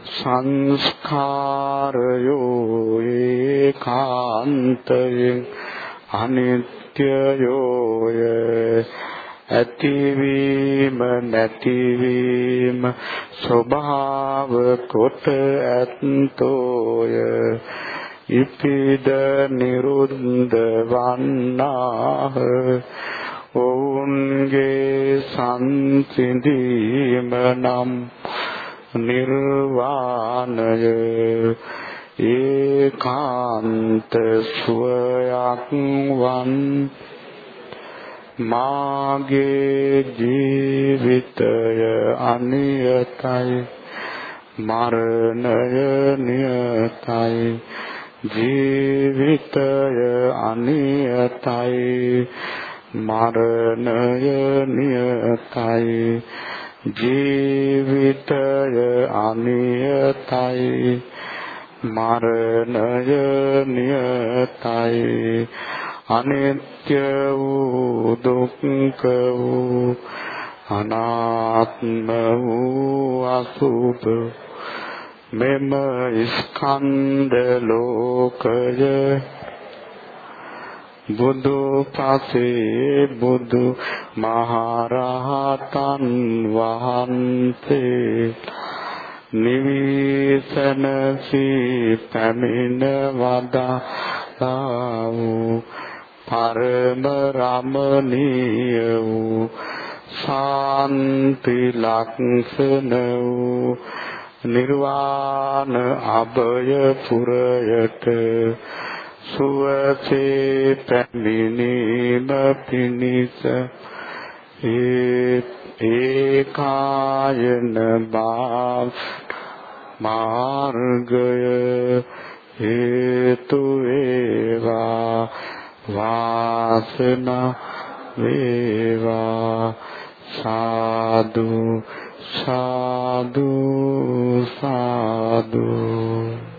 සංස්කාරයෝ ඒකාන්තයෙන් අනිත්‍යයෝය. ඇතිවීම නැතිවීම ස්වභාව කොට ඇත්තෝය. ඉපිද නිරුද්ධ වන්නාහ. ඔවුන්ගේ සංසිඳීම නම් නිර්වාණය. ඒකාන්ත සුවයක් වන් මාගේ ජීවිතය අනියතයි. මරණය නියතයි. ජීවිතය අනියතයි මරණය නියතයි ජීවිතය අනියතයි මරණය නියතයි. අනිත්‍ය වූ දුක්ඛ වූ අනාත්ම වූ අසුභ මෙම ස්කන්ධ ලෝකය බුදු පසේ බුදු මහරහතන් වහන්සේ නිවිසන සී පැමිණ වදා වූ පරම රමණීය වූ ශාන්ති ලක්ෂණ වූ නිර්වාණ අභය පුරයට සුවසේ පැමිණීම පිණිස ඒකායන බාව මාර්ගය හේතු වේවා වාසනා වේවා සාදු සාදු සාදු.